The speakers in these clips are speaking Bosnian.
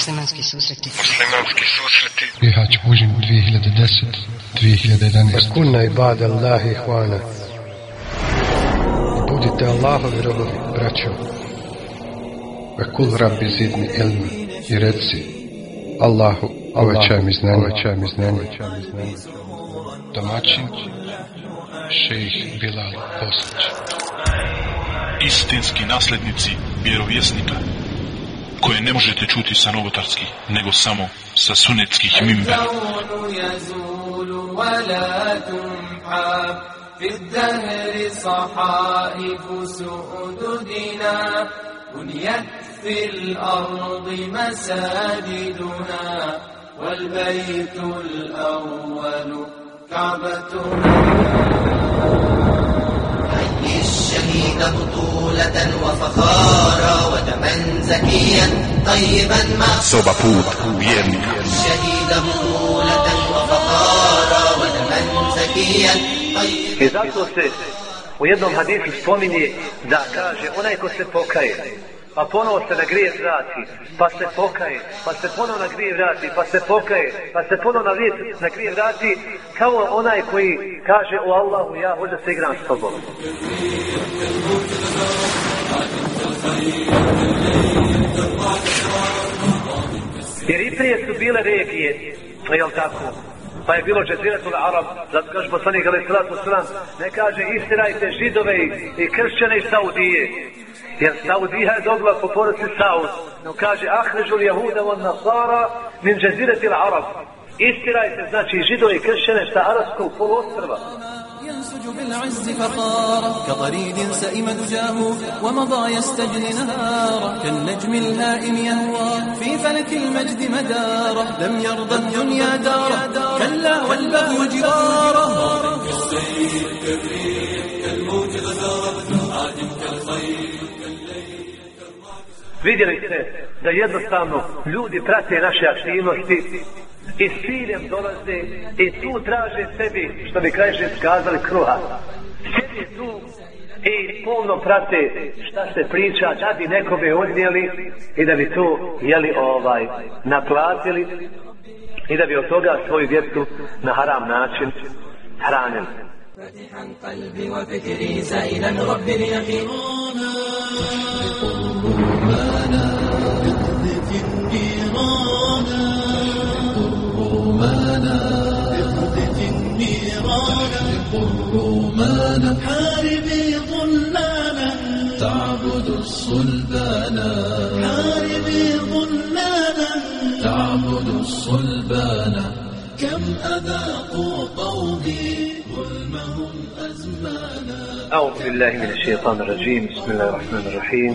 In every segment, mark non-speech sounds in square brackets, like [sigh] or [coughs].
Muslimanski susreti. Muslimanski susreti. Bihać Bužim 2010 2011 Kuna i bada Allahi hvana. I budite Allahovi robovi, braćo. Ve kul rabbi zidni ilmi. I reci Allahu, uvećaj mi znanje, uvećaj mi znanje. Domaćin Šejih Bilal Bosnić Istinski naslednici vjerovjesnika koje ne možete čuti sa novotarskih, nego samo sa sunetskih mimbera. في الأرض مساجدنا والبيت الأول الشهيد بطولة وفخارا ودما زكيا طيبا ما Soba put vjernika. الشهيد بطولة وفخارا ودما زكيا طيبا I zato se u jednom hadisu spominje da kaže onaj ko se pokaje, pa ponovo se na grije vrati, pa se pokaje, pa se ponovo na grije vrati, pa se pokaje, pa se ponovo na, grije, na grije vrati, kao onaj koji kaže o Allahu ja hoću da se igram s tobom. Jer i prije su bile regije, pa jel tako? Pa je bilo džeziratul Arab, zato kaže poslanik Ali Salatu sallam, ne kaže istirajte židove i, i kršćane iz Saudije. يستوديها دولة خطورة الساوس وكاجي أخرجوا اليهود والنصارى من جزيرة العرب إسترايت znači židovi i kršćane sa arabskog poluostrva. ينسج بالعز فخارا كطريد سئم دجاه ومضى يستجلي نهارا. كالنجم الهائم يهوى في فلك المجد مدارا. لم يرضى الدنيا دارا. كلا والبغي جرارا في السير كالريح كالموج غدارا عاد كالخير Vidjeli ste da jednostavno ljudi prate naše aktivnosti i s ciljem dolaze i tu traže sebi, što bi kaže skazali, kruha. Sjedi tu i pomno prate šta se priča, da bi nekome odnijeli i da bi to jeli ovaj naplatili i da bi od toga svoju djecu na haram način hranili. فتحا قلبي وفكري سائلا رب اليقين حاربي ظلانا تعبد الصلبانا حاربي ظلانا تعبد الصلبانا كم أذاقوا قومي ظلمهم أزمانا أعوذ بالله من الشيطان الرجيم. بسم الله الرحمن الرحيم.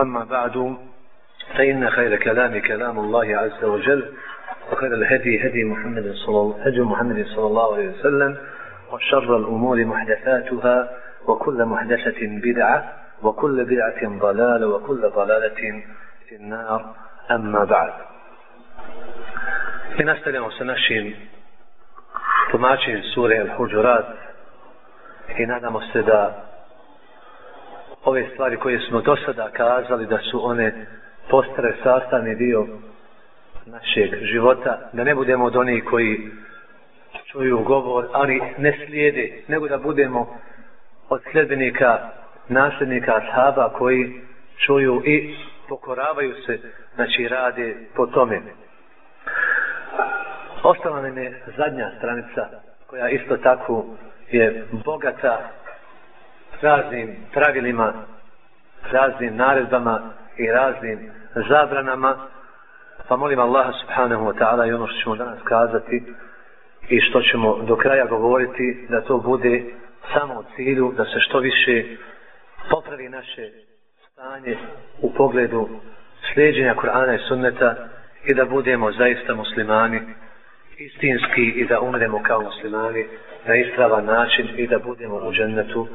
أما بعد فإن خير كلام كلام الله عز وجل وخير الهدي هدي محمد صلى الله هدي محمد صلى الله عليه وسلم وشر الأمور محدثاتها وكل محدثة بدعة وكل بدعة ضلالة وكل ضلالة في النار. أما بعد I nastavljamo sa našim tumačenjem i nadamo se da ove stvari koje smo do sada kazali da su one postare sastavni dio našeg života, da ne budemo od onih koji čuju govor, ali ne slijede, nego da budemo od sljedbenika, nasljednika ashaba koji čuju i pokoravaju se, znači rade po tome. Ostala nam je zadnja stranica koja isto tako je bogata raznim pravilima, raznim naredbama i raznim zabranama. Pa molim Allaha subhanahu wa ta'ala i ono što ćemo danas kazati i što ćemo do kraja govoriti da to bude samo u cilju da se što više popravi naše stanje u pogledu sljeđenja Kur'ana i sunneta i da budemo zaista muslimani istinski i da umremo kao muslimani na ispravan način i da budemo u džennetu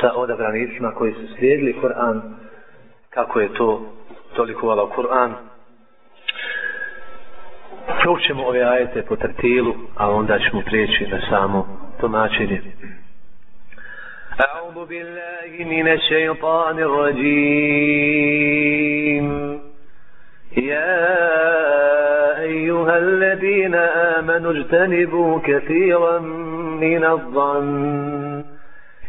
sa odabranicima koji su slijedili Kur'an kako je to toliko vala Kur'an proučemo ove ajete po trtilu a onda ćemo prijeći na samo tumačenje أعوذ بالله من الشيطان الرجيم يا أيها الذين آمنوا اجتنبوا كثيرا من الظن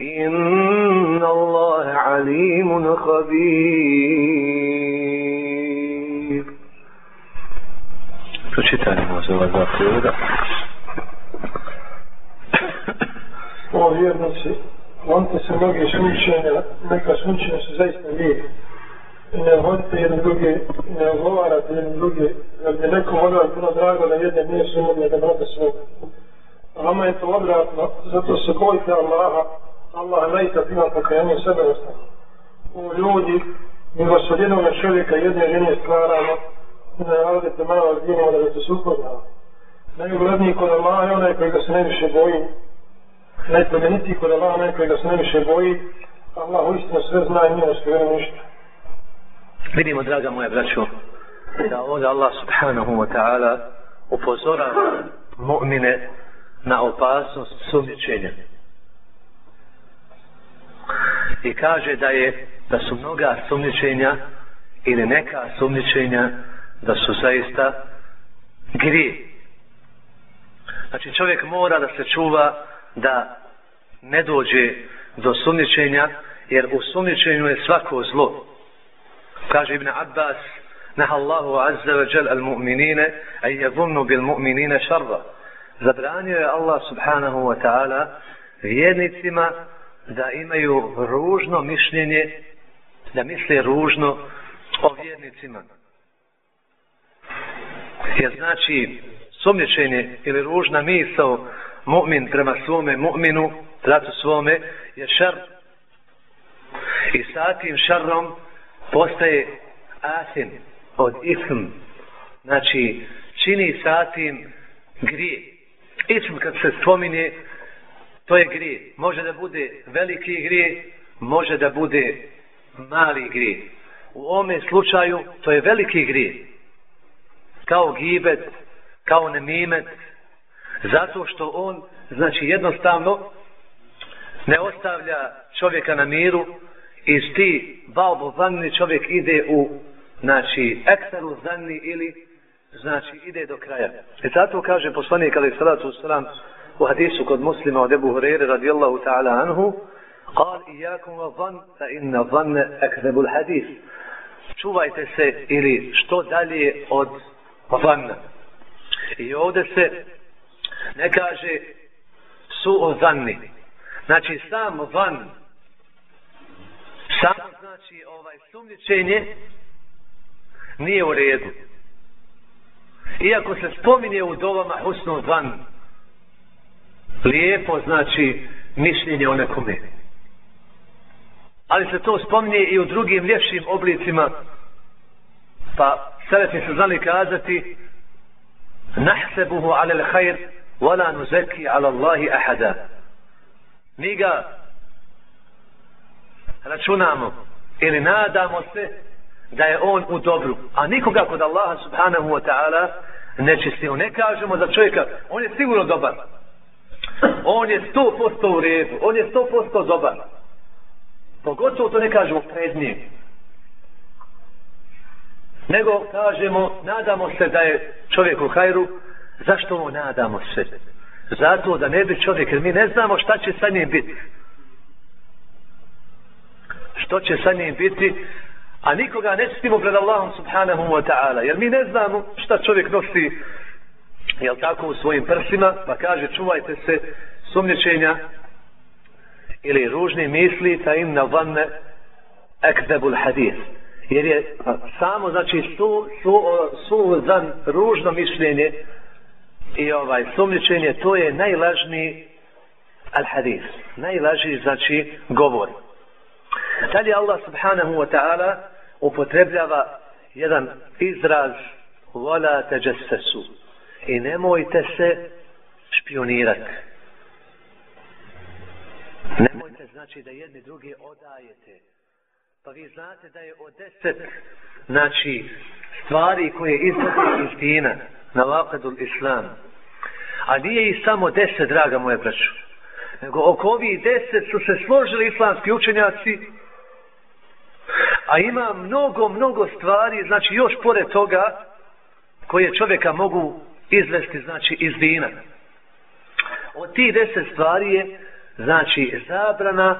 إن الله عليم خبير Pročitanje može vas dva priroda. O vjernici, Vonite se mnoge sunčenja, neka sunčenja su zaista lijek. I ne vodite jedne druge, i ne odgovarate jedne druge, jer bi nekom od vas bilo drago da jedne nije su mogli da brate svog. A vama je to obratno, zato se bojite Allaha, Allah najka ima pokajanje sebe. U ljudi, mi vas jednog čovjeka jedne žene stvaramo, da ne radite malo zbinimo da bi se sukodnali. Najugledniji kod Allah je onaj koji ga se najviše boji, najplemenitiji kod Allah, onaj koji ga se najviše boji, Allah uistinu sve zna i nije oskrivo ništa. Vidimo, draga moja braćo, da ovdje Allah subhanahu wa ta'ala upozora mu'mine na opasnost sumničenja. I kaže da je da su mnoga sumničenja ili neka sumničenja da su zaista grije. Znači čovjek mora da se čuva da ne dođe do sumničenja, jer u sumničenju je svako zlo. Kaže Ibn Abbas, Naha Allahu azza wa jal al mu'minine, a je bil mu'minine šarva. Zabranio je Allah subhanahu wa ta'ala vjernicima da imaju ružno mišljenje, da misle ružno o vjernicima. Jer znači, sumnječenje ili ružna misao mu'min prema svome mu'minu, bratu svome, je šar. I sa tim šarom postaje asim od ism. Znači, čini sa tim grije. Ism kad se spominje, to je grije. Može da bude veliki grije, može da bude mali grije. U ome slučaju, to je veliki grije. Kao gibet, kao nemimet, Zato što on, znači jednostavno, ne ostavlja čovjeka na miru i ti balbo zanni čovjek ide u, znači, eksteru zanni ili, znači, ide do kraja. I zato kaže poslanik ali salatu salam u hadisu kod muslima od Ebu Hureyre radijallahu ta'ala anhu, قال إياكم وظن فإن ظن أكذب الحديث čuvajte se ili što dalje od vanna. I ovdje se ne kaže su o zanni. Znači sam van, sam znači ovaj sumničenje nije u redu. Iako se spominje u dovama husnu van, lijepo znači mišljenje o nekome. Ali se to spominje i u drugim ljepšim oblicima. Pa Selefi su znali kazati nahsebuhu ala l'hajr wala nuzeki ala Allahi ahada. Mi ga računamo ili nadamo se da je on u dobru. A nikoga kod Allaha subhanahu wa ta'ala nečistio. Ne kažemo za čovjeka, on je sigurno dobar. On je sto posto u redu. On je sto posto dobar. Pogotovo to ne kažemo pred njim. Nego kažemo, nadamo se da je čovjek u hajru. Zašto mu nadamo se? Zato da ne bi čovjek, jer mi ne znamo šta će sa njim biti. Što će sa njim biti, a nikoga ne stimo pred Allahom subhanahu wa ta'ala. Jer mi ne znamo šta čovjek nosi jel tako u svojim prsima, pa kaže čuvajte se sumnječenja ili ružni misli ta im na vanne ekzebul hadis. Jer je pa, samo, znači, su, su, su zan ružno mišljenje i ovaj sumnječenje, to je najlažniji al hadis. Najlaži, znači, govor. Dalje Allah subhanahu wa ta'ala upotrebljava jedan izraz vola teđesesu i nemojte se špionirati. Nemojte znači da jedni drugi odajete. Pa vi znate da je od deset znači stvari koje izgleda iz dina na vakadu islam. A nije i samo deset, draga moje braću. Nego oko ovih deset su se složili islamski učenjaci a ima mnogo, mnogo stvari, znači još pored toga koje čovjeka mogu izvesti znači iz dina. Od tih deset stvari je znači zabrana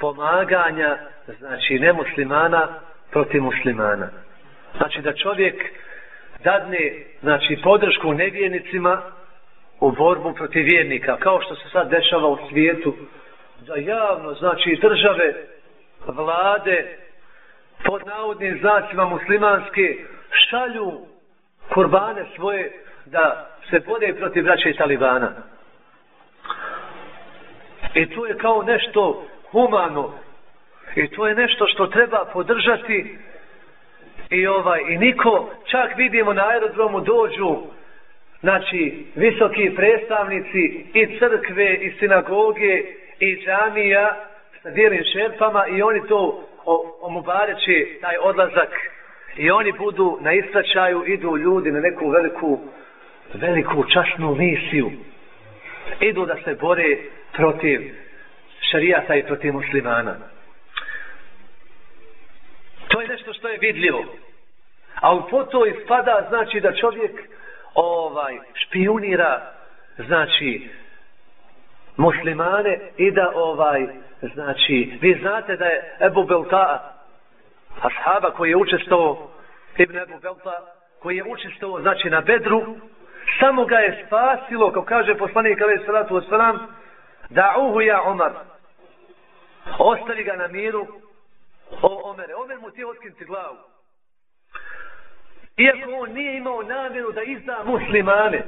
pomaganja znači nemuslimana protiv muslimana. Znači da čovjek dadne znači podršku nevjernicima u borbu protiv vjernika kao što se sad dešava u svijetu da javno znači države vlade pod navodnim znacima muslimanske šalju kurbane svoje da se bode protiv braće i talibana. I to je kao nešto humano. I to je nešto što treba podržati. I ovaj i niko, čak vidimo na aerodromu dođu znači visoki predstavnici i crkve i sinagoge i džamija sa bijelim šerpama i oni to omubareći taj odlazak i oni budu na istračaju, idu ljudi na neku veliku, veliku časnu misiju. Idu da se bore protiv šarijata i protiv muslimana. To je nešto što je vidljivo. A u to ispada znači da čovjek ovaj špionira znači muslimane i da ovaj znači vi znate da je Ebu Belta ashaba koji je učestvovao Ibn Ebu Belta koji je učestvovao znači na Bedru samo ga je spasilo kao kaže poslanik alaih salatu wasalam da uhu ja Omar. Ostavi ga na miru o Omere. Omer mu ti otkinti glavu. Iako on nije imao namjeru da izda muslimane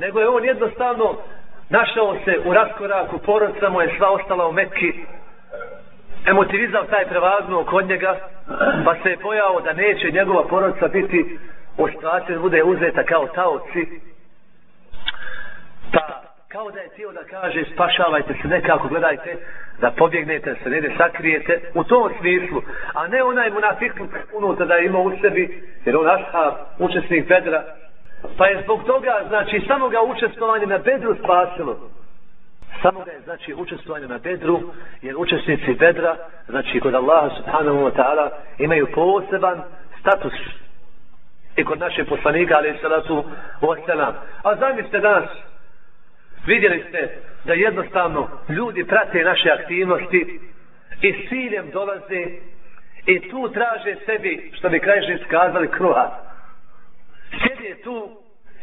nego je on jednostavno našao se u raskoraku, porodca mu je sva ostala u Mekki, emotivizao taj prevagnuo kod njega, pa se je pojao da neće njegova porodca biti u situaciji da bude uzeta kao taoci, pa kao da je tijelo da kaže spašavajte se nekako, gledajte, da pobjegnete, se ne sakrijete, u tom smislu, a ne onaj munafik unutra da je imao u sebi, jer on ashab, učesnik Bedra, Pa je zbog toga, znači, samo ga učestvovanje na bedru spasilo. Samo ga je, znači, učestvovanje na bedru, jer učesnici bedra, znači, kod Allaha subhanahu wa ta'ala, imaju poseban status. I kod naše poslanika, ali salatu wasalam. A zamislite danas, vidjeli ste da jednostavno ljudi prate naše aktivnosti i s ciljem dolaze i tu traže sebi, što bi krajšnji skazali, kruha sjede tu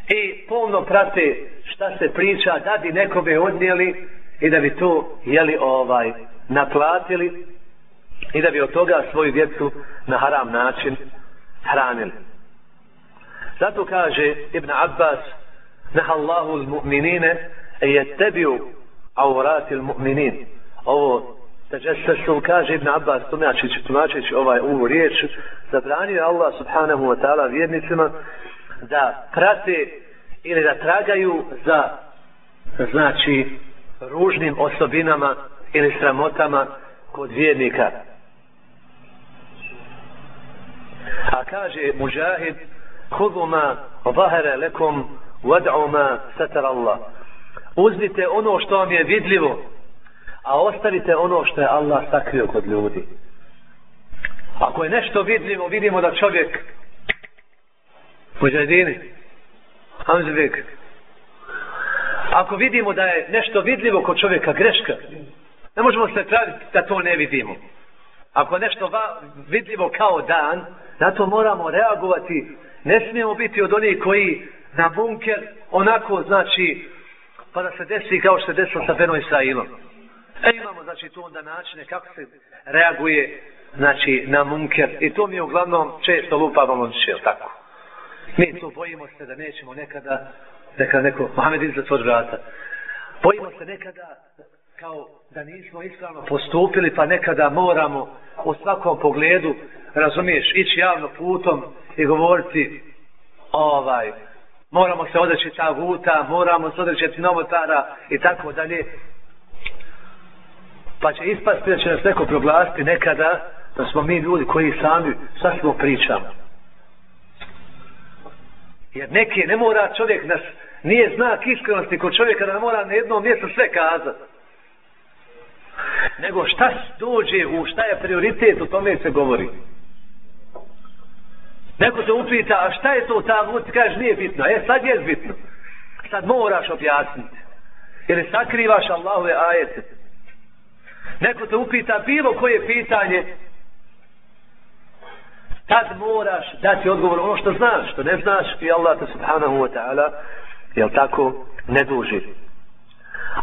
i polno prate šta se priča da bi nekome odnijeli i da bi to jeli ovaj naplatili i da bi od toga svoju djecu na haram način hranili. Zato kaže Ibn Abbas Neha Allahu l-mu'minine e jettebiju aurati l-mu'minin. Ovo Teđesesu kaže Ibn Abbas tumačić, tumačić ovaj ovu riječ, zabranio je Allah subhanahu wa ta'ala vjernicima da prate ili da tragaju za znači ružnim osobinama ili sramotama kod vjernika. A kaže Mujahid Hudu ma zahara lekom wad'u ma satar Allah. Uzmite ono što vam je vidljivo, a ostavite ono što je Allah sakrio kod ljudi. Ako je nešto vidljivo, vidimo da čovjek Mujahidini Hamzvik Ako vidimo da je nešto vidljivo kod čovjeka greška, ne možemo se praviti da to ne vidimo. Ako je nešto va, vidljivo kao dan, na to moramo reagovati. Ne smijemo biti od onih koji na bunker onako, znači, pa da se desi kao što se desilo sa Beno Israilom. E imamo, znači, tu onda načine kako se reaguje, znači, na munker. I to mi uglavnom često lupamo lonče, tako? Mi to bojimo se da nećemo nekada, nekada neko, Mohamed izgled zatvor vrata. Bojimo se nekada kao da nismo ispravno postupili, pa nekada moramo u svakom pogledu, razumiješ, ići javno putom i govoriti ovaj, moramo se odreći ta guta, moramo se odreći novotara i tako dalje. Pa će ispasti da će nas neko proglasiti nekada da smo mi ljudi koji sami sa smo pričamo. Jer neki ne mora čovjek nas, nije znak iskrenosti kod čovjeka da ne mora na jednom mjestu sve kazati nego šta dođe u šta je prioritet o tome se govori neko te upita a šta je to tagut? ti kažeš nije bitno. E sad je bitno. Sad moraš objasniti. Jer sakrivaš Allahove ajete. Neko te upita bilo koje pitanje tad moraš dati odgovor. Ono što znaš što ne znaš i Allah te subhanahu wa ta'ala jel tako ne duži.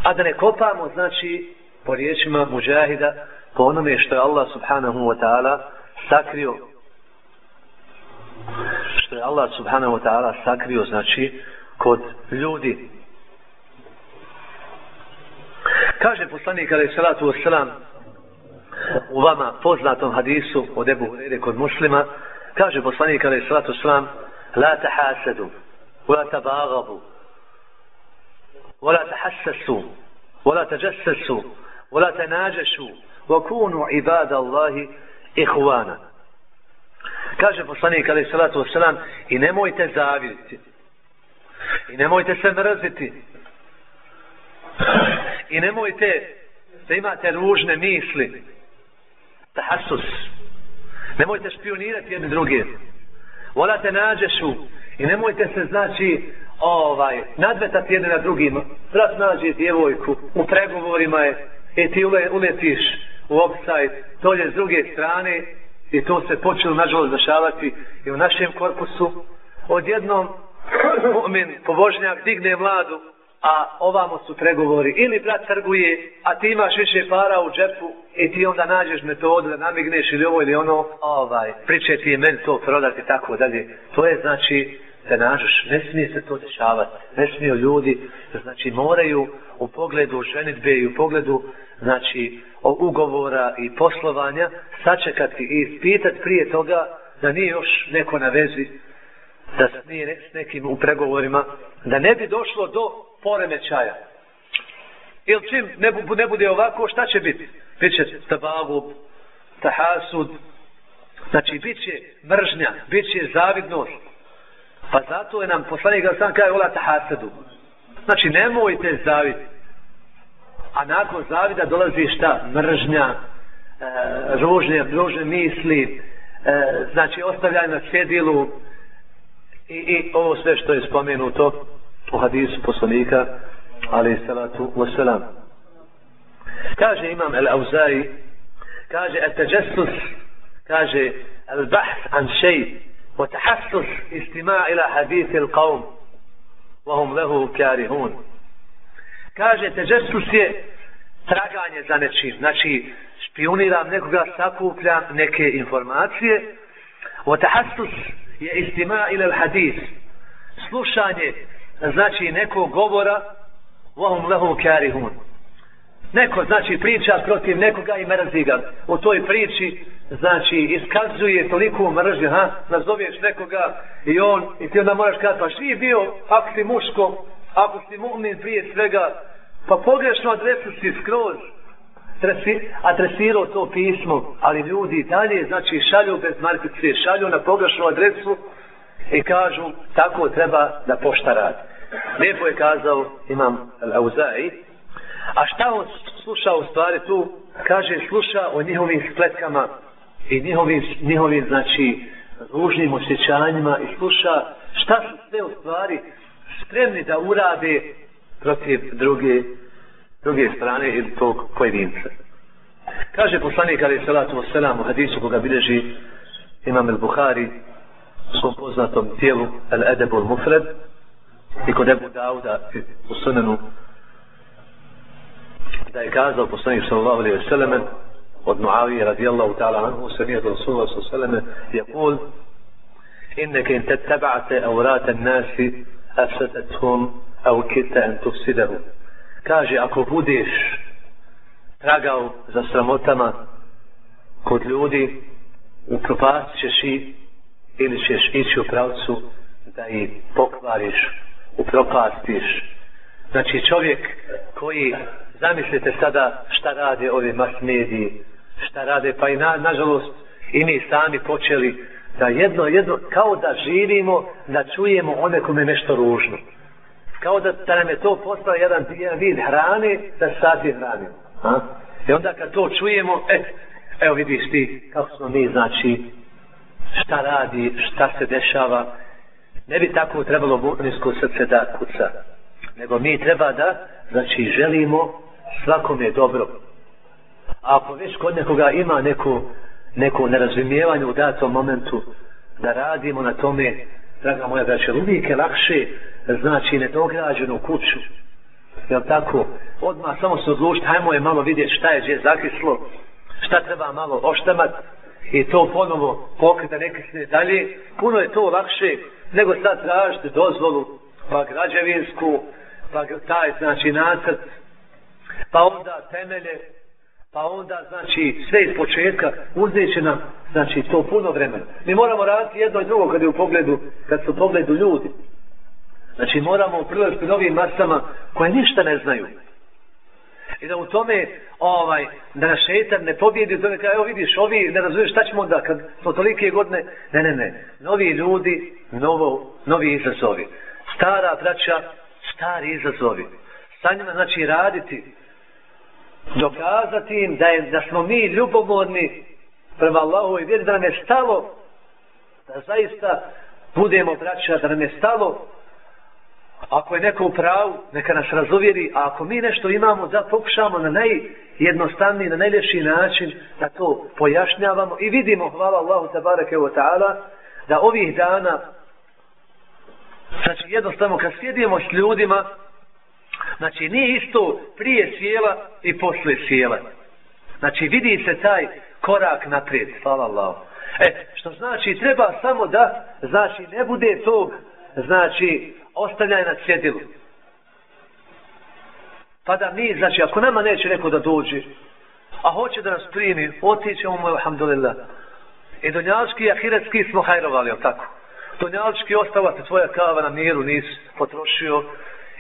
A da ne kopamo znači po riječima muđahida po onome što je Allah subhanahu wa ta'ala sakrio Allah subhanahu wa ta'ala sakrio znači kod ljudi kaže poslanik alaih salatu wasalam u vama poznatom hadisu od Ebu Hurere kod muslima kaže poslanik alaih salatu wasalam la tahasadu la tabagabu ولا تحسسوا ولا تجسسوا ولا تناجشوا وكونوا عباد الله إخوانا kaže poslanik ali salatu wasalam i nemojte zaviditi. I nemojte se mrziti. I nemojte da imate ružne misli. Tahasus nemojte špionirati jedni drugi volate nađešu i nemojte se znači ovaj nadvetati jedni na drugima. Brat nađe djevojku u pregovorima je e ti ule, uletiš u offside, dolje s druge strane i to se počelo nažalost dešavati i u našem korpusu. Odjednom [clears throat] mu'min pobožnjak digne mladu a ovamo su pregovori. Ili brat trguje a ti imaš više para u džepu i ti onda nađeš metodu da namigneš ili ovo ili ono. Ovaj, priče ti je meni to prodati tako dalje. To je znači da nažeš, ne smije se to dešavati. Ne smiju ljudi znači moraju u pogledu ženitbe i u pogledu znači ugovora i poslovanja sačekati i ispitati prije toga da nije još neko na vezi da nije s nekim u pregovorima da ne bi došlo do poremećaja. Ili čim ne, bu, ne bude ovako šta će biti bit će tahasud znači bit će mržnja bit će zavidnost. Pa zato je nam poslanik sam kaže ola tahasadu. Znači, nemojte zaviditi A nakon zavida dolazi šta? Mržnja, e, ružne, ružne misli, e, znači ostavljanje na cjedilu i, i ovo sve što je spomenuto u hadisu poslanika, ali salatu wasalam. Kaže imam el-Auzari, kaže el-Tajasus, kaže el-Bahs an šej, وتحسس استماع إلى حديث القوم وهم له كارهون kaže teđesus je traganje za nečim znači špioniram nekoga sakupljam neke informacije o je istima ila hadis slušanje znači nekog govora vahum lehu karihun. Neko znači priča protiv nekoga i mrzi ga. U toj priči znači iskazuje toliko mržnje, ha? Nazoveš nekoga i on, i ti onda moraš kazati, pa švi bio, ako si muško, ako si mu'min prije svega, pa pogrešno adresu si skroz adresirao to pismo, ali ljudi dalje, znači šalju bez markice, šalju na pogrešnu adresu i kažu tako treba da pošta radi. Lijepo je kazao imam Al-Auzai, a šta on sluša u stvari tu? Kaže, sluša o njihovim spletkama i njihovim, njihovim znači, ružnim osjećanjima i sluša šta su sve u stvari spremni da urade protiv druge, druge strane ili tog pojedinca. Kaže poslanik ali salatu wasalam u hadisu koga bileži imam al-Bukhari u svom poznatom tijelu Al-Edebu al-Mufred i kod Ebu Dauda u sunanu da je kazao poslanik sallallahu alaihi wasallam od Muavije radijallahu ta'ala anhu samija do Rasulullah sallallahu alaihi wasallam je kul inneke in tettaba'ate avrata nasi afsadathum au kita an tufsidahu kaže ako budeš tragao za sramotama kod ljudi upropast ćeš i ili ćeš ići u pravcu da ih pokvariš upropastiš znači čovjek koji zamislite sada šta rade ovi mass mediji šta rade pa i na, nažalost i mi sami počeli da jedno jedno kao da živimo da čujemo one kome nešto ružno. Kao da, da nam je to postao jedan, jedan vid hrane da sati hranimo ha? i onda kad to čujemo e, evo vidiš ti kako smo mi znači šta radi šta se dešava. Ne bi tako trebalo mu'minsko srce da kuca nego mi treba da znači želimo svakome dobro. A ako već kod nekoga ima neko neko nerazumijevanje u datom momentu da radimo na tome draga moja braća uvijek je lakše znači nedograđenu kuću. Jel tako? Odmah samo se odlučiti hajmo je malo vidjeti šta je gdje zakislo šta treba malo oštamat i to ponovo pokrita neke dalje. Puno je to lakše nego sad tražiti dozvolu pa građevinsku pa taj znači nacrt pa onda temelje pa onda znači sve iz početka uzet će nam znači to puno vremena. Mi moramo raditi jedno i drugo kad je u pogledu kad su u pogledu ljudi. Znači moramo prilaziti novim masama koje ništa ne znaju. I da u tome ovaj da na šetan ne pobjedi to tome kao, evo vidiš ovi ne razumiješ šta ćemo onda kad smo tolike godine. Ne ne ne. Novi ljudi novo, novi izazovi. Stara braća stari izazovi. Sa njima znači raditi dokazati im da, je, da smo mi ljubomorni prema Allahu i vjeri da nam je stalo da zaista budemo braća da nam je stalo. Ako je neko u pravu, neka nas razuvjeri, a ako mi nešto imamo, da pokušamo na najjednostavniji, na najljepši način da to pojašnjavamo i vidimo, hvala Allahu tabarake wa ta'ala, da ovih dana, znači jednostavno kad sjedimo s ljudima, znači nije isto prije sjela i posle sjela. Znači vidi se taj korak naprijed, hvala Allah. E, što znači treba samo da, znači ne bude tog, znači ostavljaj na cjedilu. Pa da mi, znači, ako nama neće neko da dođe, a hoće da nas primi, otićemo mu, alhamdulillah. I donjački i ahiretski smo hajrovali, jel tako? Donjački ostava se tvoja kava na miru, nisi potrošio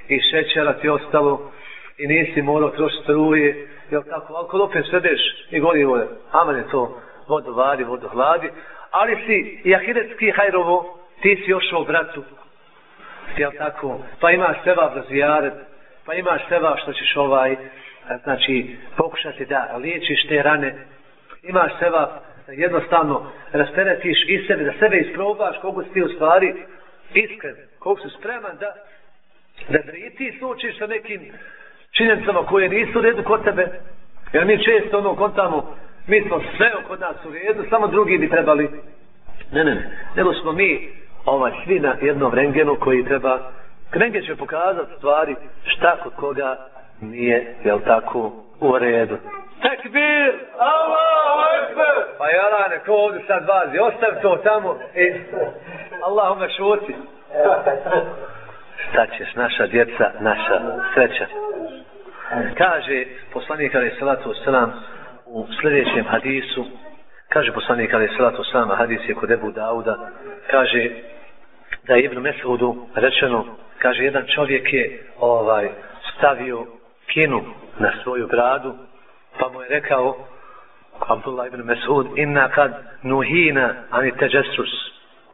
i šećera ti ostalo i nisi morao trošiti struje, jel tako? alkohol opet svedeš i gori vode, aman je to, vodu vadi, vodu hladi, ali si i ahiretski hajrovo, ti si još u bratu, jel tako, pa imaš seba za zijaret, pa imaš seba što ćeš ovaj, eh, znači, pokušati da liječiš te rane, imaš seba jednostavno rasteretiš i sebe, da sebe isprobaš koliko si ti u stvari iskren, koliko si spreman da da, da i ti sučiš sa nekim činjenicama koje nisu u redu kod tebe, jer mi često ono kontamo, mi smo sve kod nas u redu, samo drugi bi trebali, ne, ne, ne, nego smo mi ovaj svi na jednom rengenu koji treba rengen će pokazati stvari šta kod koga nije jel tako u redu. Tekbir! Allahu ekber! Pa jala neko ovdje sad vazi? Ostav to tamo. I Allahume šuti šta ćeš, naša djeca, naša sreća. Kaže poslanik Ali Salatu Osalam u sljedećem hadisu, kaže poslanik Ali Salatu Osalam, hadis je kod Ebu Dauda, kaže da je Ibn Mesudu rečeno, kaže jedan čovjek je ovaj stavio kinu na svoju bradu, pa mu je rekao Abdullah ibn Mesud, inna kad nuhina ani teđesus,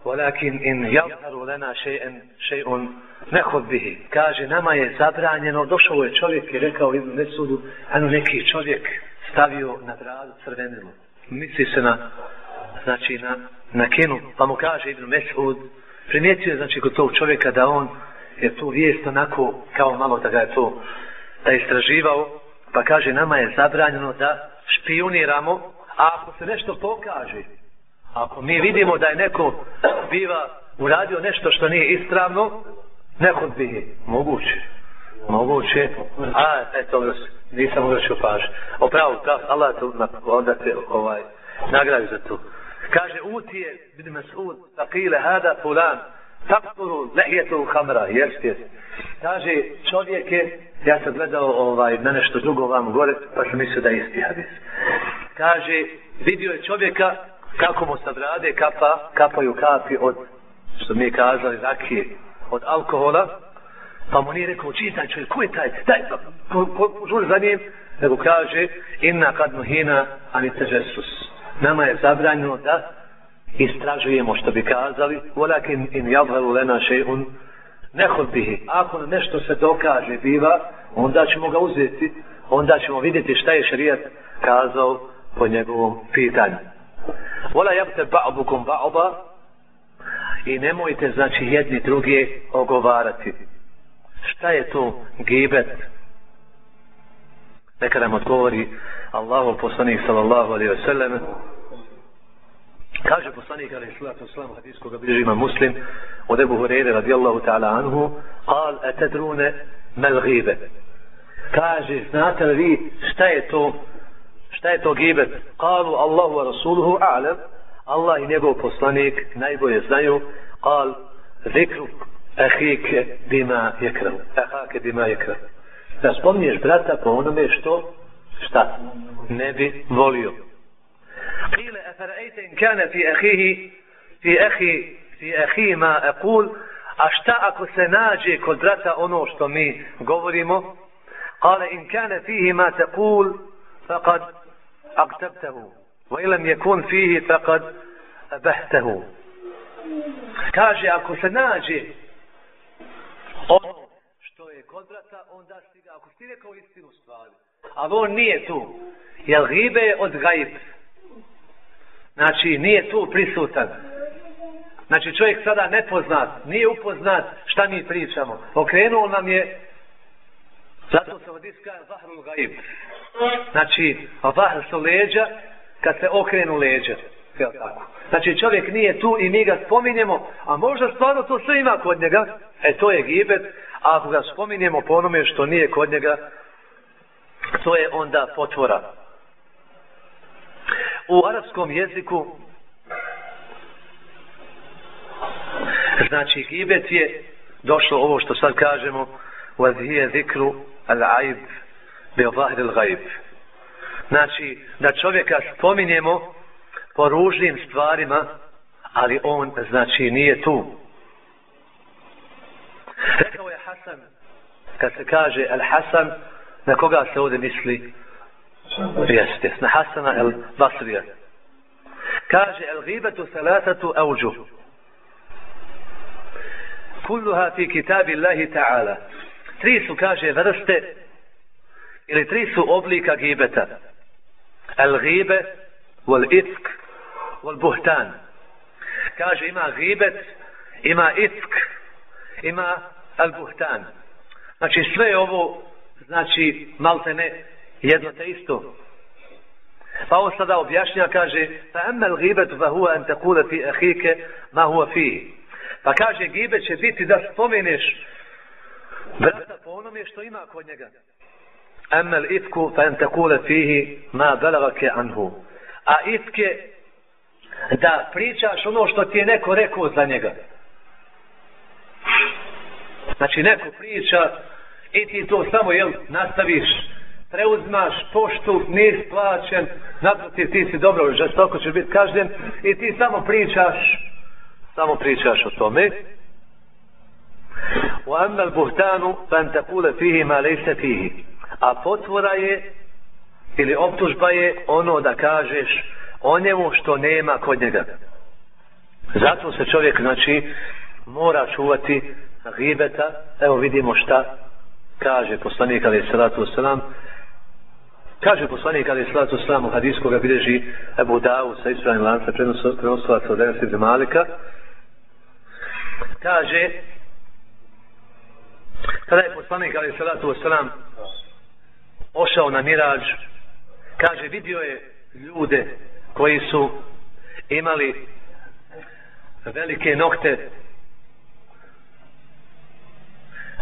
walakin in javharu lena še'en, še'un nehod bihi. Kaže, nama je zabranjeno, došao je čovjek i rekao Ibn Mesudu, ano neki čovjek stavio na bradu crvenilo. Misli se na, znači na, na kinu, pa mu kaže Ibn Mesud, primijetio je znači kod tog čovjeka da on je tu vijest onako kao malo da ga je to da je istraživao, pa kaže nama je zabranjeno da špioniramo, a ako se nešto pokaže, ako mi vidimo da je neko biva uradio nešto što nije ispravno, neko bi moguće. Moguće. A, eto, nisam uračio paž. Opravo, prav, Allah to onda te ovaj, nagraju za to. Kaže, utije, vidim Mas'ud, takile, hada, fulan, tapuru, lehijetu, hamra, jest, jest. Kaže, čovjek je, ja sam gledao ovaj, na nešto drugo vam gore, pa sam mislio da je isti hadis. Kaže, vidio je čovjeka kako mu sad rade, kapa, kapaju kapi od, što mi je kazali, rakije, od alkohola, pa mu nije rekao, čiji taj čovjek, ko je taj, daj, pa, po, po, žuri za njim, nego kaže, inna kad muhina ani težesus. Nama je zabranjeno da istražujemo što bi kazali, volakin in javhalu lena še'un, nehodbihi. Ako nešto se dokaže biva, onda ćemo ga uzeti, onda ćemo vidjeti šta je šarijat kazao po njegovom pitanju. Vola jabte ba'bukum ba'ba i nemojte znači jedni druge ogovarati. Šta je to gibet? Neka nam odgovori Allahu poslanik sallallahu alaihi wasallam Kaže poslanik alaihi sallatu wasallam hadis koga bliži ima muslim od Ebu Hureyre radijallahu ta'ala anhu qal etedrune mel ghibe kaže znate li vi šta je to šta je to gibet kalu Allahu wa rasuluhu a'lam Allah i njegov poslanik najbolje znaju qal zikru ahike bima jekrav ahake bima jekrav da spomniješ brata po onome što šta ne bi volio قيل أفرأيت إن كان في أخيه في أخي في أخي ما أقول أشتا أكو سناجي كدرتا أنو što mi govorimo قال إن كان فيه ما تقول فقد أقتبته وإن لم يكن فيه فقد أبهته kaže ako se nađe ono što je kod brata, onda si ga, ako si rekao istinu stvari, ali on nije tu, jer gibe je od gajb, Znači, nije tu prisutan. Znači, čovjek sada nepoznat, nije upoznat šta mi pričamo. Okrenuo nam je, zato se od iska vahrul gaib. Znači, vahr su leđa, kad se okrenu leđa. Tako. Znači, čovjek nije tu i mi ga spominjemo, a možda stvarno to sve ima kod njega. E, to je gibet, a ako ga spominjemo po onome što nije kod njega, to je onda potvora u arapskom jeziku znači gibet je došlo ovo što sad kažemo wazhije zikru al-aib bi zahir al-gaib znači da čovjeka spominjemo po ružnim stvarima ali on znači nije tu rekao je Hasan kad se kaže al-Hasan na koga se ovdje misli Jeste, na Hasana el Basrija. Kaže, el ghibetu salatatu auđu. Kulluha fi kitabi Allahi ta'ala. Tri su, kaže, vrste ili tri su oblika gibeta. Al-ghibe wal itk, wal buhtan. Kaže, ima gibet, ima itk, ima al buhtan. Znači, sve ovo, znači, malte ne, jedno te isto. Pa on sada objašnja, kaže, fa emma al ghibetu fa huwa an taqula fi ahike ma huwa fi. Pa kaže, gibe će biti da spomeneš brata po onome što ima kod njega. أما al فأن تقول فيه taqula fihi ma anhu. A itke da pričaš ono što ti je neko rekao za njega. Znači neko priča i ti to samo jel, nastaviš, preuzmaš poštu, nis plaćen, naprotiv ti si dobro, žestoko će biti kažnjen i ti samo pričaš, samo pričaš o tome. U amal buhtanu fan takule fihi ma lejse fihi. A potvora je ili optužba je ono da kažeš o njemu što nema kod njega. Zato se čovjek, znači, mora čuvati ribeta. Evo vidimo šta kaže poslanik ali salatu wasalam. Kaže poslanik ali salatu wasalam u hadisku ga bilježi Ebu Davu sa ispravnim lanca prenosovaca od Enes ibn Malika. Kaže kada je poslanik ali salatu wasalam ošao na mirađ kaže vidio je ljude koji su imali velike nokte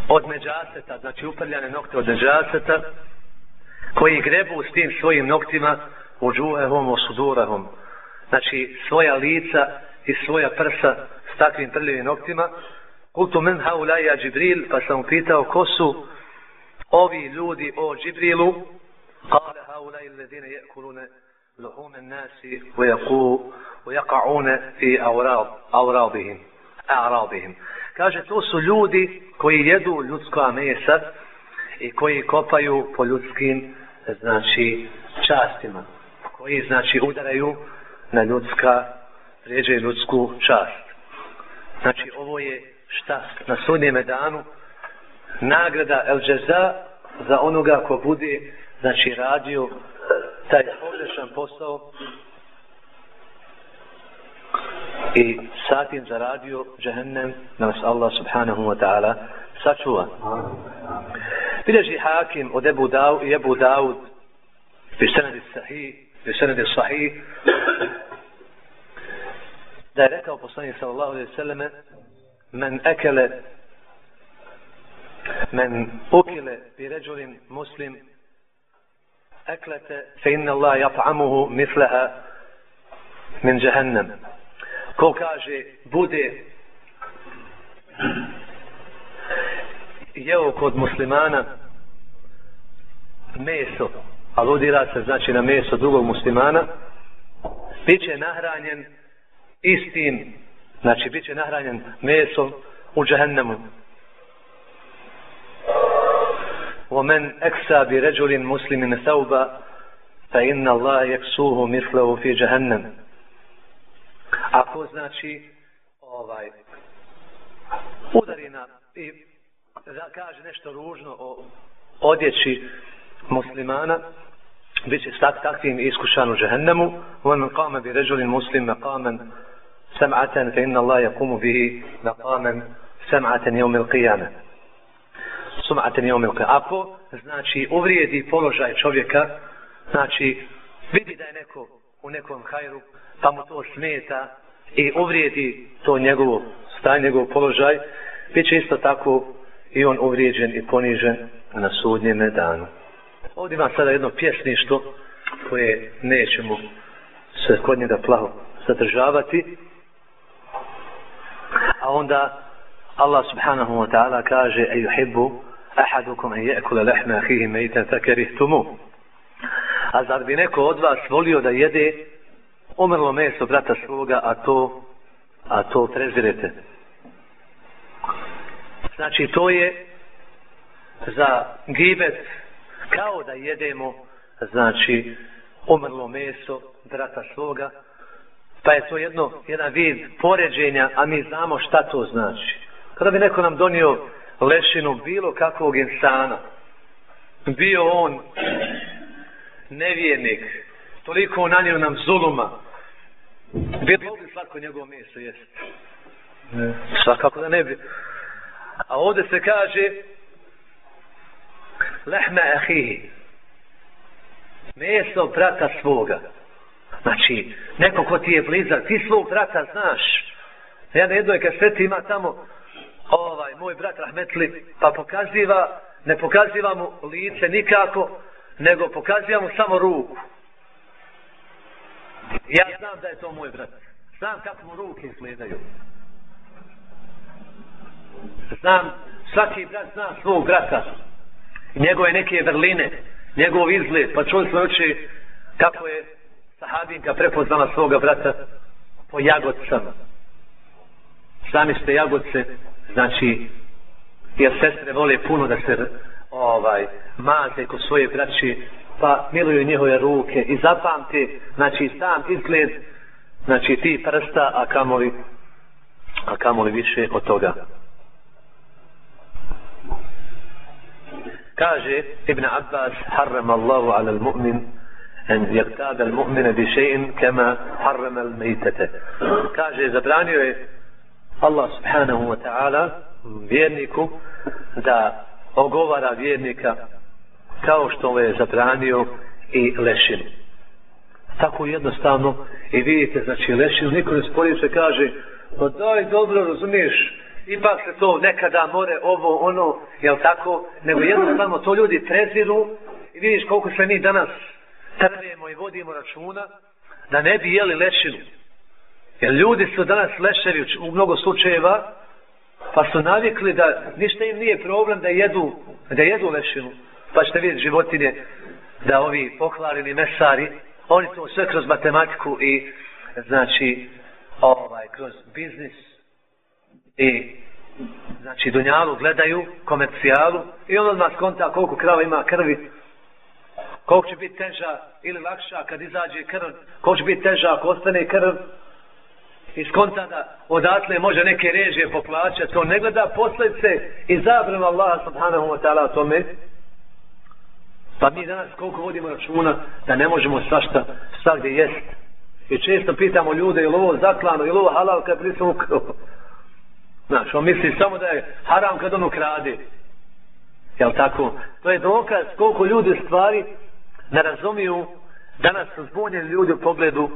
od međaseta, znači uprljane nokte od međaseta, koji grebu s tim svojim noktima u džuhehom, u sudurahom. Znači svoja lica i svoja prsa s takvim prljivim noktima. Kultu men haulaja Džibril, pa sam pitao ko su ovi ljudi o Džibrilu, kale haulaja ledine jekulune لحوم الناس ويقعون في أوراض أوراضهم أعراضهم kaže to su ljudi koji jedu ljudska mesa i koji kopaju po ljudskim znači častima koji znači udaraju na ljudska ređe ljudsku čast znači ovo je šta na sudnjem danu nagrada El Džeza za onoga ko bude znači radio taj pogrešan posao i satim zaradio džehennem da nas Allah subhanahu wa ta'ala sačuva. Bileži hakim od Ebu Daud i Ebu Daud bi senedi sahih, bi senedi sahih da je rekao poslanik sallallahu alaihi sallame men ekele men ukile bi ređulim muslim أكلة فإن الله يطعمه مثلها من جهنم ko kaže bude jeo kod muslimana meso aludira se znači na meso drugog muslimana bit će nahranjen istim znači bit će nahranjen mesom u džahennemu ومن أكسى برجل مسلم ثوبا فإن الله يكسوه مثله في جهنم Ako znači ovaj udari na i da kaže nešto ružno o odjeći muslimana bit će tak, takvim iskušan u džehennemu ومن قام برجل مسلم مقاما سمعة فإن الله يقوم به مقاما سمعة يوم القيامة sum'aten omilke. Ako, znači, uvrijedi položaj čovjeka, znači, vidi da je neko u nekom hajru, pa mu to smeta i uvrijedi to njegovo stanje, njegov položaj, bit će isto tako i on uvrijeđen i ponižen na sudnjeme danu. Ovdje ima sada jedno pjesništvo koje nećemo se kod njega plaho zadržavati. A onda Allah subhanahu wa ta'ala kaže ejuhibbu ahadukum an ya'kula lahma akhihi maytan fakarihtumu. A zar bi neko od vas volio da jede umrlo meso brata svoga a to a to prezirete znači to je za gibet kao da jedemo znači umrlo meso brata svoga. Pa je to jedno jedan vid poređenja a mi znamo šta to znači. Kada bi neko nam donio lešinu bilo kakvog insana. Bio on nevjernik, toliko nanio nam zuluma. Bi mogli svako njegovo mjesto jest. Svakako da ne bi. A ovdje se kaže lehme ahihi. Meso brata svoga. Znači, neko ko ti je blizak, ti svog brata znaš. Ja na jednoj kaseti ima tamo ovaj moj brat Rahmetli pa pokaziva ne pokaziva mu lice nikako nego pokaziva mu samo ruku ja znam da je to moj brat znam kako mu ruke izgledaju znam Svaki brat zna svog brata. Njegove neke vrline, njegov izgled, pa čuli smo uči kako je sahabinka prepoznala svoga brata po jagodcama. Sami ste jagodce, znači, jer sestre vole puno da se ovaj maze kod svoje braći, pa miluju njihove ruke i zapamti, znači, sam izgled, znači, ti prsta, a kamoli, a kamoli više od toga. Kaže Ibn Abbas, harram Allahu ala al-mu'min en jagtada al-mu'mina bi še'in kema harrama al-mejtete. Kaže, zabranio je Allah subhanahu wa ta'ala vjerniku da ogovara vjernika kao što je zabranio i lešinu. Tako jednostavno i vidite, znači lešinu, niko ne spori se kaže, pa daj dobro razumiješ, ipak se to nekada more ovo ono, jel tako, nego jednostavno to ljudi treziru i vidiš koliko se mi danas trpujemo i vodimo računa da ne bi jeli lešinu. Jer ljudi su danas leševi u mnogo slučajeva, pa su navikli da ništa im nije problem da jedu, da jedu lešinu. Pa ćete vidjeti životinje da ovi poklarili mesari, oni to sve kroz matematiku i znači ovaj kroz biznis i znači dunjalu gledaju, komercijalu i on odmah skonta koliko krava ima krvi koliko će biti teža ili lakša kad izađe krv koliko će biti teža ako ostane krv skonta da odatle može neke režije poplaćati to ne gleda posljedice i zabrano Allah subhanahu wa ta'ala tome pa mi danas koliko vodimo računa da ne možemo svašta gdje jest i često pitamo ljude je li ovo zaklano je li ovo halal kad prisam ukrao Znaš, on misli samo da je haram kad on ukrade. Jel tako? To je dokaz koliko ljudi stvari ne razumiju danas su zbunjeni ljudi u pogledu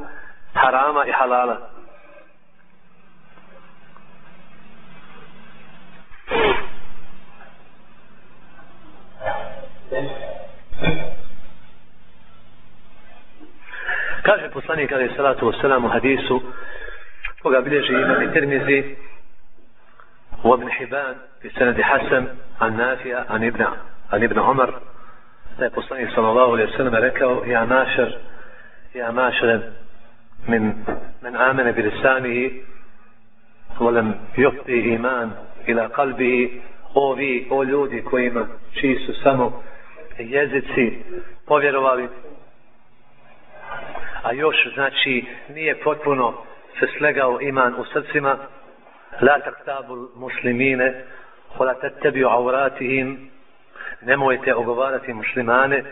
harama i halala. Kaže poslanik kada je salatu wasalam u hadisu koga bilježi imam i termizi وابن حبان في سند حسن عن نافع عن ابن عن ابن عمر da je poslanik sallallahu alaihi wasallam rekao ja mašar ja mašar min men amene bi lisanihi volem jufti iman ila kalbihi o vi, o ljudi kojima čiji su samo jezici povjerovali. A još znači nije potpuno se slegao iman u srcima. La taktabul muslimine hola tattabi'u auratihim, nemojte ogovarati muslimane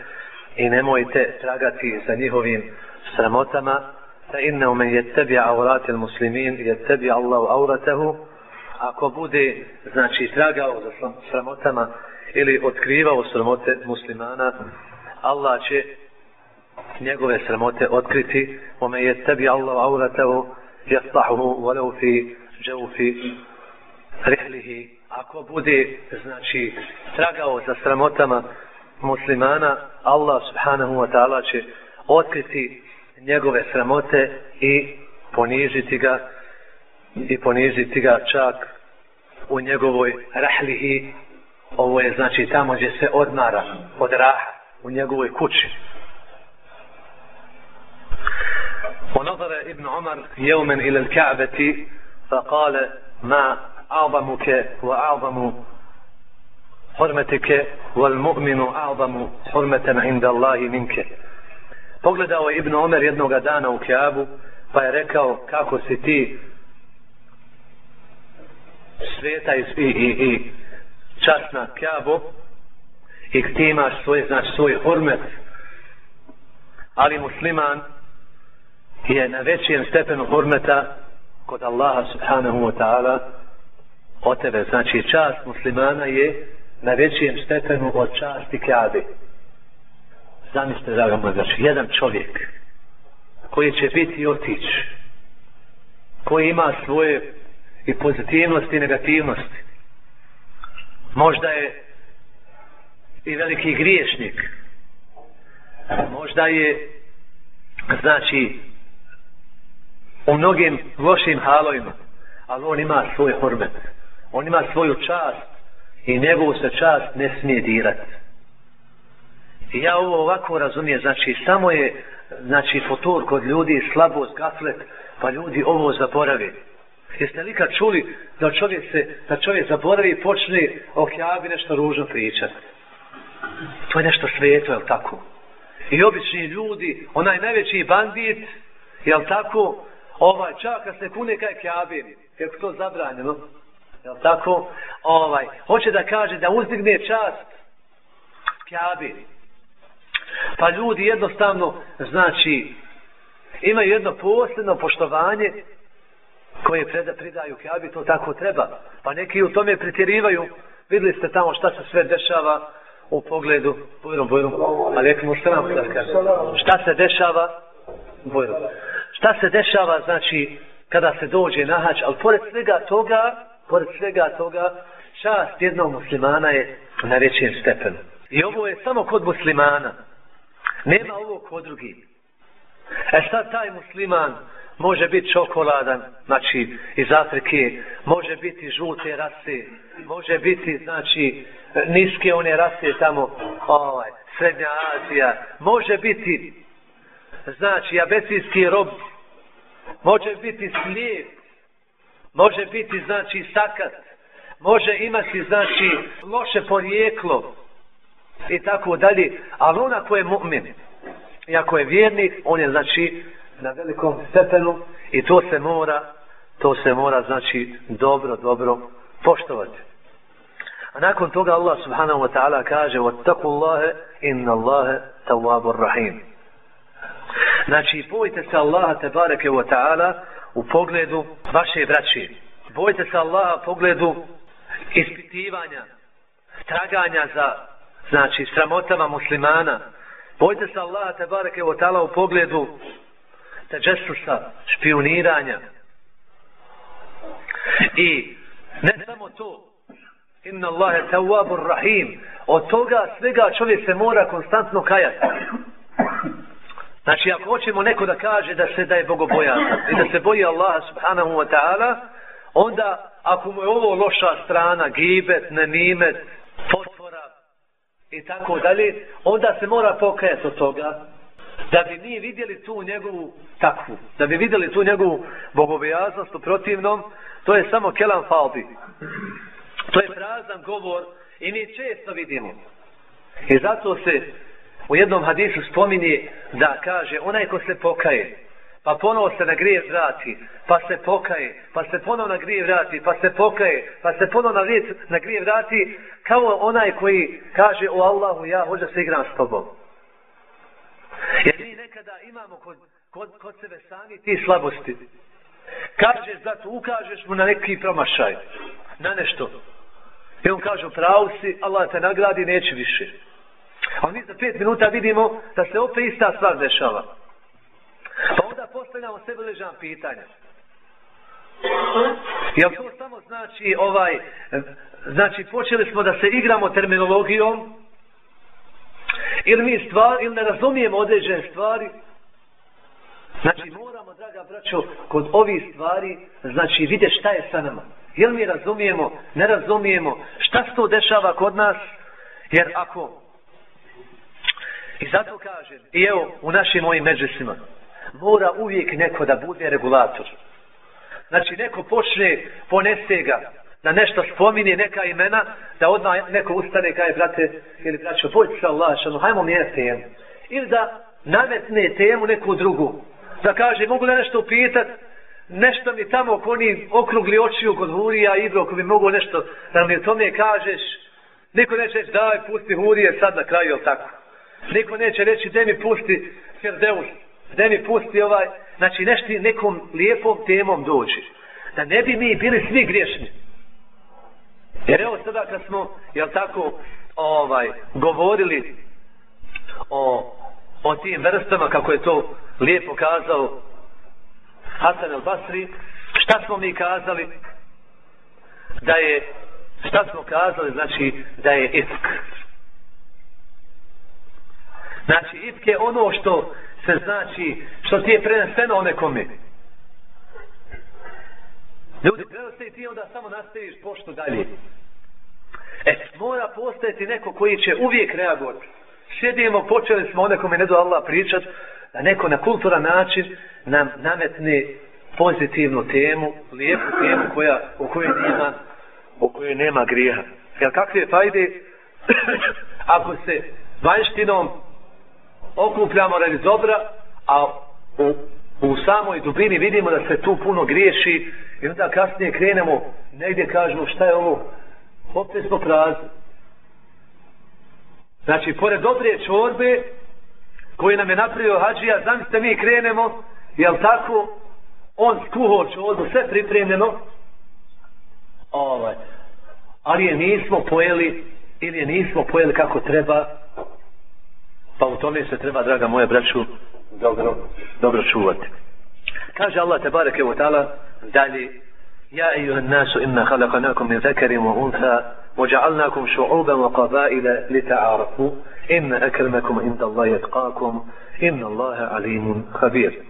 i nemojte tragati za njihovim sramotama. Fa innahu man yattabi' auratil muslimin, yattabi' Allahu awratahu. Ako bude znači tragao za sramotama ili otkrivao sramote muslimana Allah će njegove sramote otkriti. Ome je tebi Allah awratahu jastahuhu walau fi džaufi rihlihi, ako bude, znači, tragao za sramotama muslimana, Allah subhanahu wa ta'ala će otkriti njegove sramote i ponižiti ga i ponižiti ga čak u njegovoj rahlihi ovo je znači tamo gdje se odmara od raha u njegovoj kući ونظر ابن عمر يوما إلى الكعبة فقال ما أعظمك وأعظم حرمتك والمؤمن أعظم حرمة عند الله منك Pogledao je Ibn Omer jednoga dana u Kjabu, pa je rekao kako si ti sveta i, i, i časna na i ti imaš svoj, znači, svoj hormet Ali musliman je na većijem stepenu hormeta kod Allaha subhanahu wa ta'ala o tebe. Znači čast muslimana je na većijem stepenu od časti kjabe Zamislite, draga moja, znači jedan čovjek koji će biti i otići, koji ima svoje i pozitivnosti i negativnosti. Možda je i veliki griješnik. Možda je znači u mnogim lošim halovima, ali on ima svoj hormet. On ima svoju čast i njegovu se čast ne smije dirati. I ja ovo ovako razumijem, znači samo je znači fotor kod ljudi slabost, gaflet, pa ljudi ovo zaborave. Jeste li kad čuli da čovjek se, da čovjek zaboravi i počne o hjabi nešto ružno pričati? To je nešto sveto, je li tako? I obični ljudi, onaj najveći bandit, je li tako? Ovaj, čak kad se kune kaj hjabi, kako to zabranjeno, je li tako? Ovaj, hoće da kaže da uzdigne čast hjabi. Pa ljudi jednostavno, znači, imaju jedno posebno poštovanje koje preda, pridaju kjabi, to tako treba. Pa neki u tome pretjerivaju. Vidjeli ste tamo šta se sve dešava u pogledu, bojrom, bojrom, ali jak mu sram da. Šta se dešava, bojrom. Šta se dešava, znači, kada se dođe na hač, ali pored svega toga, pored svega toga, čast jednog muslimana je na većem stepenu. I ovo je samo kod muslimana. Nema ovo kod drugih. E sad taj musliman može biti čokoladan, znači iz Afrike, može biti žute rase, može biti znači niske one rase tamo, ovaj, Srednja Azija, može biti znači abesijski rob, može biti slijep, može biti znači sakat, može imati znači loše porijeklo i tako dalje, ali onako je mu'min, i ako je vjernik, on je znači na velikom stepenu i to se mora, to se mora znači dobro, dobro poštovati. A nakon toga Allah subhanahu wa ta'ala kaže وَاتَّقُوا اللَّهَ إِنَّ اللَّهَ تَوَّابُ الرَّحِيمُ Znači, bojite se Allaha tebareke wa ta'ala u pogledu vaše braće. Bojite se Allaha u pogledu ispitivanja, traganja za, znači, sramotama muslimana. Bojite se Allaha tebareke wa ta'ala u pogledu teđesusa, špioniranja. I ne samo to, inna Allahe tawabur rahim, od toga svega čovjek se mora konstantno kajati. Znači, ako hoćemo neko da kaže da se da je bogobojazan i da se boji Allaha subhanahu wa ta'ala, onda, ako mu je ovo loša strana, gibet, nenimet, potvora i tako dalje, onda se mora pokajati od toga da bi mi vidjeli tu njegovu takvu, da bi vidjeli tu njegovu bogobojaznost u protivnom, to je samo kelam falbi. To je prazan govor i mi često vidimo. I zato se u jednom hadisu spominje da kaže onaj ko se pokaje, pa ponovo se na grije vrati, pa se pokaje, pa se ponovo na grije vrati, pa se pokaje, pa se ponovo na, grije, na grije vrati, kao onaj koji kaže o Allahu ja hoću se igram s tobom. Jer mi nekada imamo kod, kod, kod sebe sami ti slabosti. Kažeš da tu ukažeš mu na neki promašaj, na nešto. I on kaže, pravu si, Allah te nagradi, neće više. A mi za pet minuta vidimo da se opet ista stvar dešava. Pa onda postavljamo sebe ležan pitanja. Jel to samo znači ovaj, znači počeli smo da se igramo terminologijom, ili mi stvar, ili ne razumijemo određene stvari, znači moramo, draga braćo, kod ovih stvari, znači vide šta je sa nama. Jel mi razumijemo, ne razumijemo, šta se to dešava kod nas, jer ako, i zato kažem, i evo, u našim mojim međusima, mora uvijek neko da bude regulator. Znači, neko počne, ponese ga, da nešto spomine neka imena, da odmah neko ustane kaže brate ili braćo, bojte se Allah, šanu, hajmo mijenjati temu. Ili da nametne temu neku drugu. Da kaže, mogu li nešto pitat, nešto mi tamo oko oni okrugli očiju kod Hurija, Ibro, ako bi mogu nešto da mi o tome kažeš, niko neće reći, daj, pusti Hurije sad na kraju, tako. Niko neće reći, gdje mi pusti Ferdeus, gdje mi pusti ovaj, znači nešto nekom lijepom temom dođi. Da ne bi mi bili svi griješni. Jer evo sada kad smo, jel tako, ovaj, govorili o, o tim vrstama, kako je to lijepo kazao Hasan el Basri, šta smo mi kazali? Da je, šta smo kazali, znači, da je itk. Znači, itk je ono što se znači, što ti je preneseno o nekome. Ljudi, prenose ti onda samo nastaviš pošto dalje. E, mora postojati neko koji će uvijek reagovati. Sjedimo, počeli smo onda kome ne do Allah pričat, da neko na kulturan način nam nametne pozitivnu temu, lijepu temu koja, u kojoj nema, u kojoj nema grijeha. Jer kakve fajde [coughs] ako se vanjštinom okupljamo radi dobra, a u, u samoj dubini vidimo da se tu puno griješi i onda kasnije krenemo negdje kažemo šta je ovo. Opet smo prazni. Znači pored dobre čorbe koje nam je napravio hađija zamislite mi krenemo jel tako? On skuho čorbu sve pripremljeno. Ovaj ali je nismo pojeli ili je nismo pojeli kako treba. Pa u tome se treba draga moja braću dobro, dobro čuvati. Kaže Allah te bareke u ta'ala dalje يا أيها الناس إنا خلقناكم من ذكر وأنثى وجعلناكم شعوبا وقبائل لتعارفوا إن أكرمكم عند الله يتقاكم إن الله عليم خبير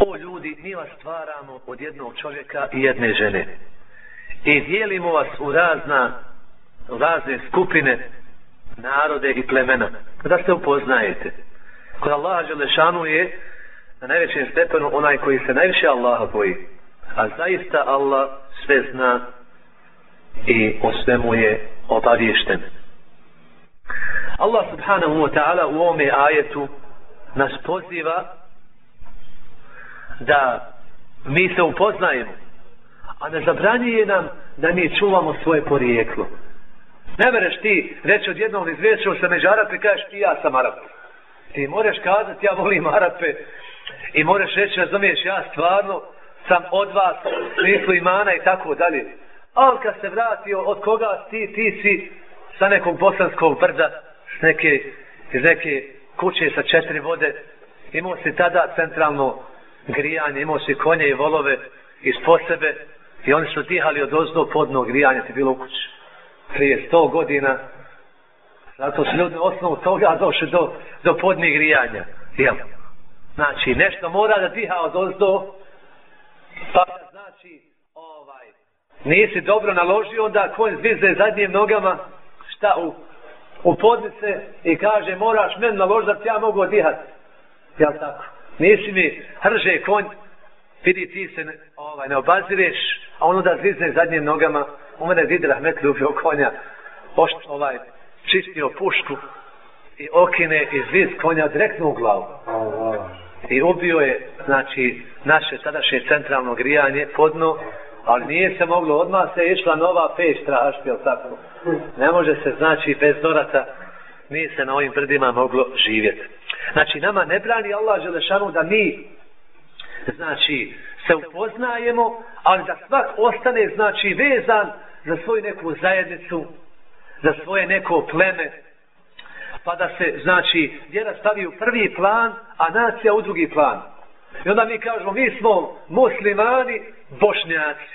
O ljudi, mi vas stvaramo od jednog čovjeka i jedne žene. I dijelimo vas u razna, razne skupine, narode i plemena. Da se upoznajete. Kod Allaha Želešanu je na najvećem stepenu onaj koji se najviše Allaha boji. A zaista Allah sve zna i o svemu je obavješten. Allah subhanahu wa ta'ala u ovome ajetu nas poziva da mi se upoznajemo a ne zabranjuje nam da mi čuvamo svoje porijeklo. Ne mereš ti reći od jednog izvješću se među Arape kažeš ti ja sam Arab. Ti moraš kazati ja volim Arape i moraš reći razumiješ ja stvarno sam od vas smislu imana i tako dalje. Ali kad se vratio od koga ti, ti si sa nekog bosanskog brda s neke, iz neke kuće sa četiri vode imao si tada centralno grijanje, imao si konje i volove ispod sebe i oni su dihali od ozdo podno grijanje ti bilo u kući prije sto godina zato su ljudi osnovu toga došli do, do podnih grijanja jel? Znači nešto mora da diha od ozdo pa znači ovaj nisi dobro naložio onda konj zvize zadnjim nogama šta u, u podnice i kaže moraš men naložiti da ja mogu dihat. Jel tako? Nisi mi hrže konj vidi ti se ne, ovaj, ne obazireš a ono da zvizne zadnjim nogama. U mene vidi rahmet ljubio konja pošto ovaj čistio pušku i okine i zviz konja direktno u glavu i ubio je znači naše tadašnje centralno grijanje podno ali nije se moglo odmah se išla nova peć tražiti jel tako? Ne može se znači bez dorata nije se na ovim brdima moglo živjeti znači nama ne brani Allah Želešanu da mi znači se upoznajemo ali da svak ostane znači vezan za svoju neku zajednicu za svoje neko pleme pa da se, znači, vjera stavi u prvi plan, a nacija u drugi plan. I onda mi kažemo, mi smo muslimani, bošnjaci.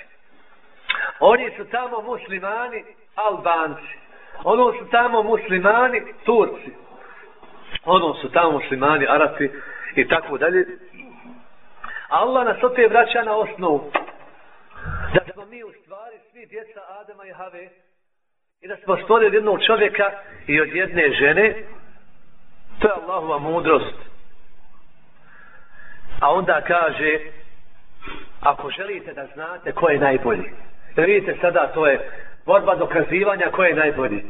Oni su tamo muslimani, albanci. Ono su tamo muslimani, turci. Ono su tamo muslimani, arapi i tako dalje. Allah nas opet vraća na osnovu. Da smo mi u stvari svi djeca Adama i Have, I da smo stvorili od jednog čovjeka i od jedne žene, to je Allahova mudrost. A onda kaže, ako želite da znate ko je najbolji, da vidite sada, to je borba dokazivanja ko je najbolji.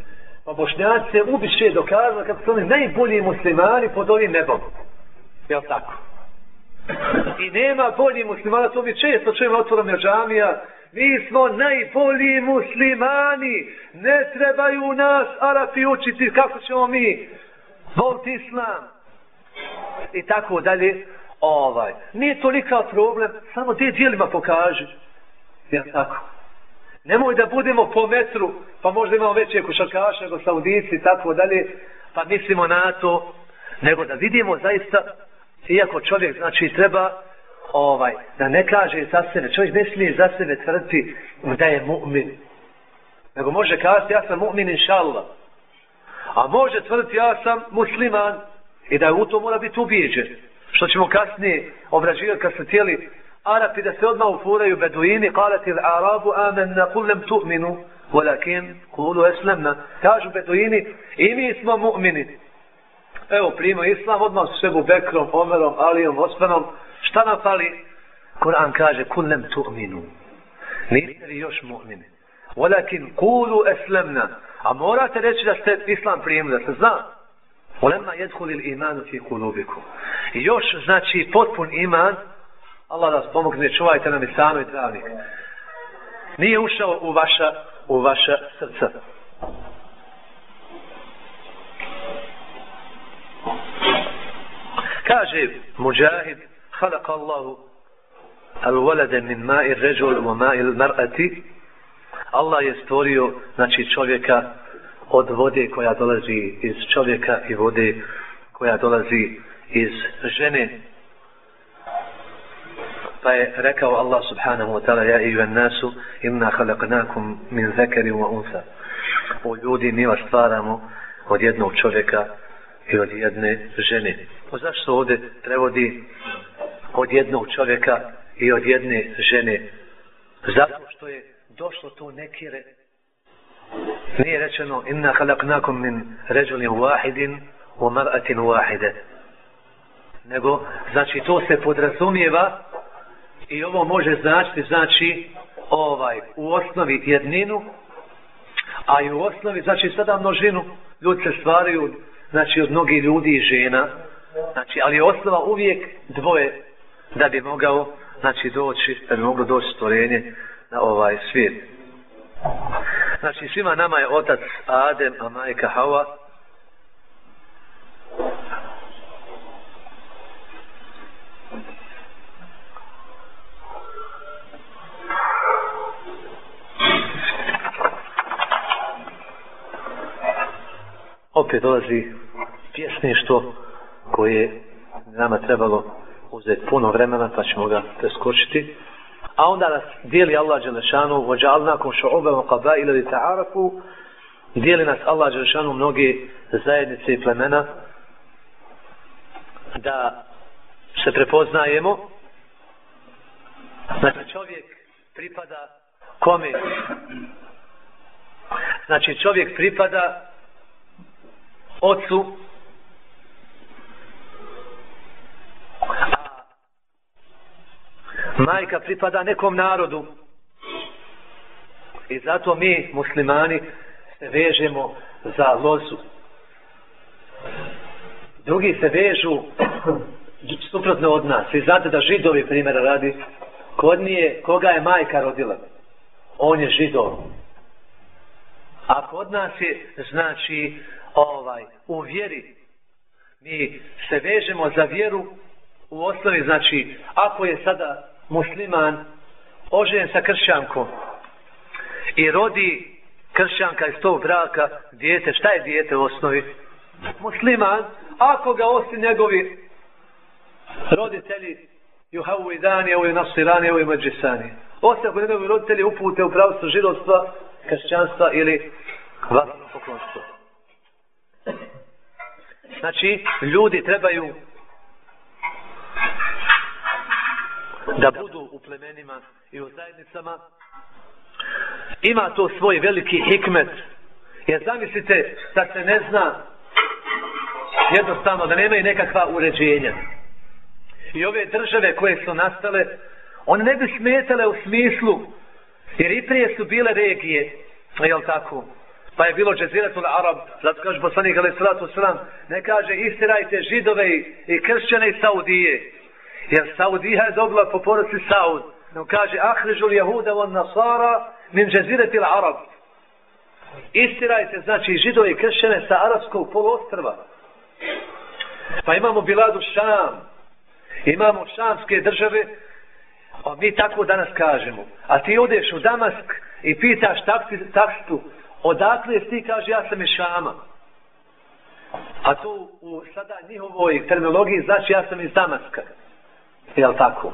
Pa bošnjaci se ubiše dokazali kako su oni najbolji muslimani pod ovim nebom. Je tako? I nema bolji muslimana, to mi često čujemo otvorom je džamija, mi smo najbolji muslimani, ne trebaju nas Arapi učiti kako ćemo mi Volt islam. I tako dalje, ovaj, nije tolika problem, samo te dijelima pokaži. Ja tako. Nemoj da budemo po metru, pa možda imamo veće košarkaše nego saudici i tako dalje, pa mislimo na to, nego da vidimo zaista, iako čovjek, znači, treba ovaj, da ne kaže za sebe, čovjek ne smije za sebe tvrditi da je mu'min. Nego može kazati ja sam mu'min inša Allah. A može tvrditi ja sam musliman i da je u to mora biti ubijeđen. Što ćemo kasnije obrađivati kad su tijeli Arapi da se odmah ufuraju beduini, kalati arabu amenna kullem tu'minu, Walakin kulu eslemna. Kažu beduini, i mi smo mu'mini. Evo, primo islam, odmah su sebu Bekrom, Omerom, Alijom, Osmanom. Šta nam fali? Kur'an kaže, kun lem tu'minu. Niste li još mu'mini? Walakin kulu eslemna. A morate reći da ste islam prijemili, da se zna. Ulema jedhuli imanu fi kulubiku. I još, znači, potpun iman, Allah nas pomogne, čuvajte nam i sanu i travnik. Nije ušao u vaša, u vaša srca. Kaže Mujahid, خلق Allahu al-walade min ma'i وماء wa ma'i mar'ati. Allah je stvorio, znači, čovjeka od vode koja dolazi iz čovjeka i vode koja dolazi iz žene. Pa je rekao Allah subhanahu wa ta'ala, ja i nasu, inna khalaqnakum min zekeri wa unsa. O ljudi mi vas stvaramo od jednog čovjeka i od jedne žene. Pa zašto ovdje prevodi od jednog čovjeka i od jedne žene? Zato što je došlo to nekire Nije rečeno inna halaknakum min ređulin wahidin u mar'atin wahide. Nego, znači, to se podrazumijeva i ovo može značiti, znači, ovaj, u osnovi jedninu, a i u osnovi, znači, sada množinu, ljudi se stvaraju, znači, od mnogih ljudi i žena, znači, ali je osnova uvijek dvoje da bi mogao, znači, doći, da bi moglo doći stvorenje na ovaj svijet. Znači svima nama je otac Adem, a majka Hawa. Opet dolazi pjesništvo koje nama trebalo uzeti puno vremena, pa ćemo ga preskočiti. A onda nas dijeli Allah Đelešanu, vođal nakon šo'ube u kaba li ta'arafu, dijeli nas Allah Đelešanu mnogi zajednice i plemena da se prepoznajemo. Znači čovjek pripada kome? Znači čovjek pripada ocu majka pripada nekom narodu. I zato mi muslimani se vežemo za lozu. Drugi se vežu [clears throat] suprotno od nas. I znate da židovi primjera radi kod nije koga je majka rodila? On je židov. A kod nas je znači ovaj u vjeri. Mi se vežemo za vjeru u osnovi znači ako je sada musliman ožen sa kršćankom i rodi kršćanka iz tog braka dijete, šta je dijete u osnovi? Musliman, ako ga osi njegovi roditelji juhavu i dani, ovo je nasirani, ovo je mađisani. Osi ako njegovi roditelji upute u pravstvo židovstva, kršćanstva ili vatno poklonstvo. Znači, ljudi trebaju da budu u plemenima i u zajednicama. Ima to svoj veliki hikmet. Jer zamislite da se ne zna jednostavno da nemaju nekakva uređenja. I ove države koje su nastale one ne bi smetale u smislu jer i prije su bile regije jel tako? Pa je bilo džeziratul Arab zato kaže poslanik alaih salatu ne kaže istirajte židove i kršćane iz Saudije. Jer Saudija je dobila po poruci Saud. No kaže, ahrižu li Jehuda von Nasara min džezireti Arab. Istirajte, znači, židovi kršćane sa arabskog poluostrva. Pa imamo Biladu Šam. Imamo šamske države. A mi tako danas kažemo. A ti odeš u Damask i pitaš taksi, taksitu, odakle ti kaže, ja sam iz Šama. A to u sada njihovoj terminologiji znači ja sam iz Damaska. Jel tako?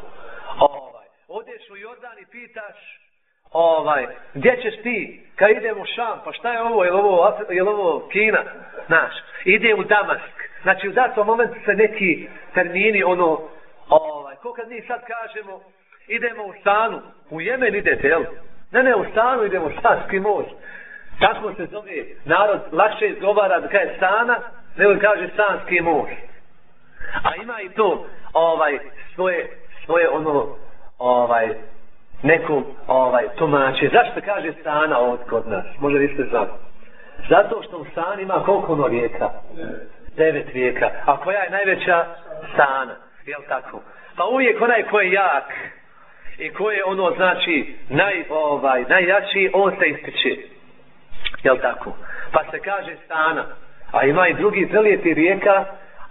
Ovaj. Odeš u Jordan i pitaš ovaj, gdje ćeš ti kad idem u Šam, pa šta je ovo, je ovo, je ovo Kina, znaš, ide u Damask, znači u datom momentu se neki termini, ono, ovaj, ko kad mi sad kažemo, idemo u Sanu, u Jemen idete, jel? Ne, ne, u stanu idemo, stanski most. Tako se zove narod, lakše izgovara da kaže stana, nego kaže stanski most. A ima i to, ovaj, svoje, svoje ono, ovaj, neku ovaj, tumači. Zašto kaže stana od kod nas? Može vi ste znali. Zato što u stan ima koliko ono rijeka? Devet rijeka. A koja je najveća? Stana. Jel tako? Pa uvijek onaj ko je jak i ko je ono znači naj, ovaj, najjači, on se ističe. Jel tako? Pa se kaže stana. A ima i drugi prelijeti rijeka,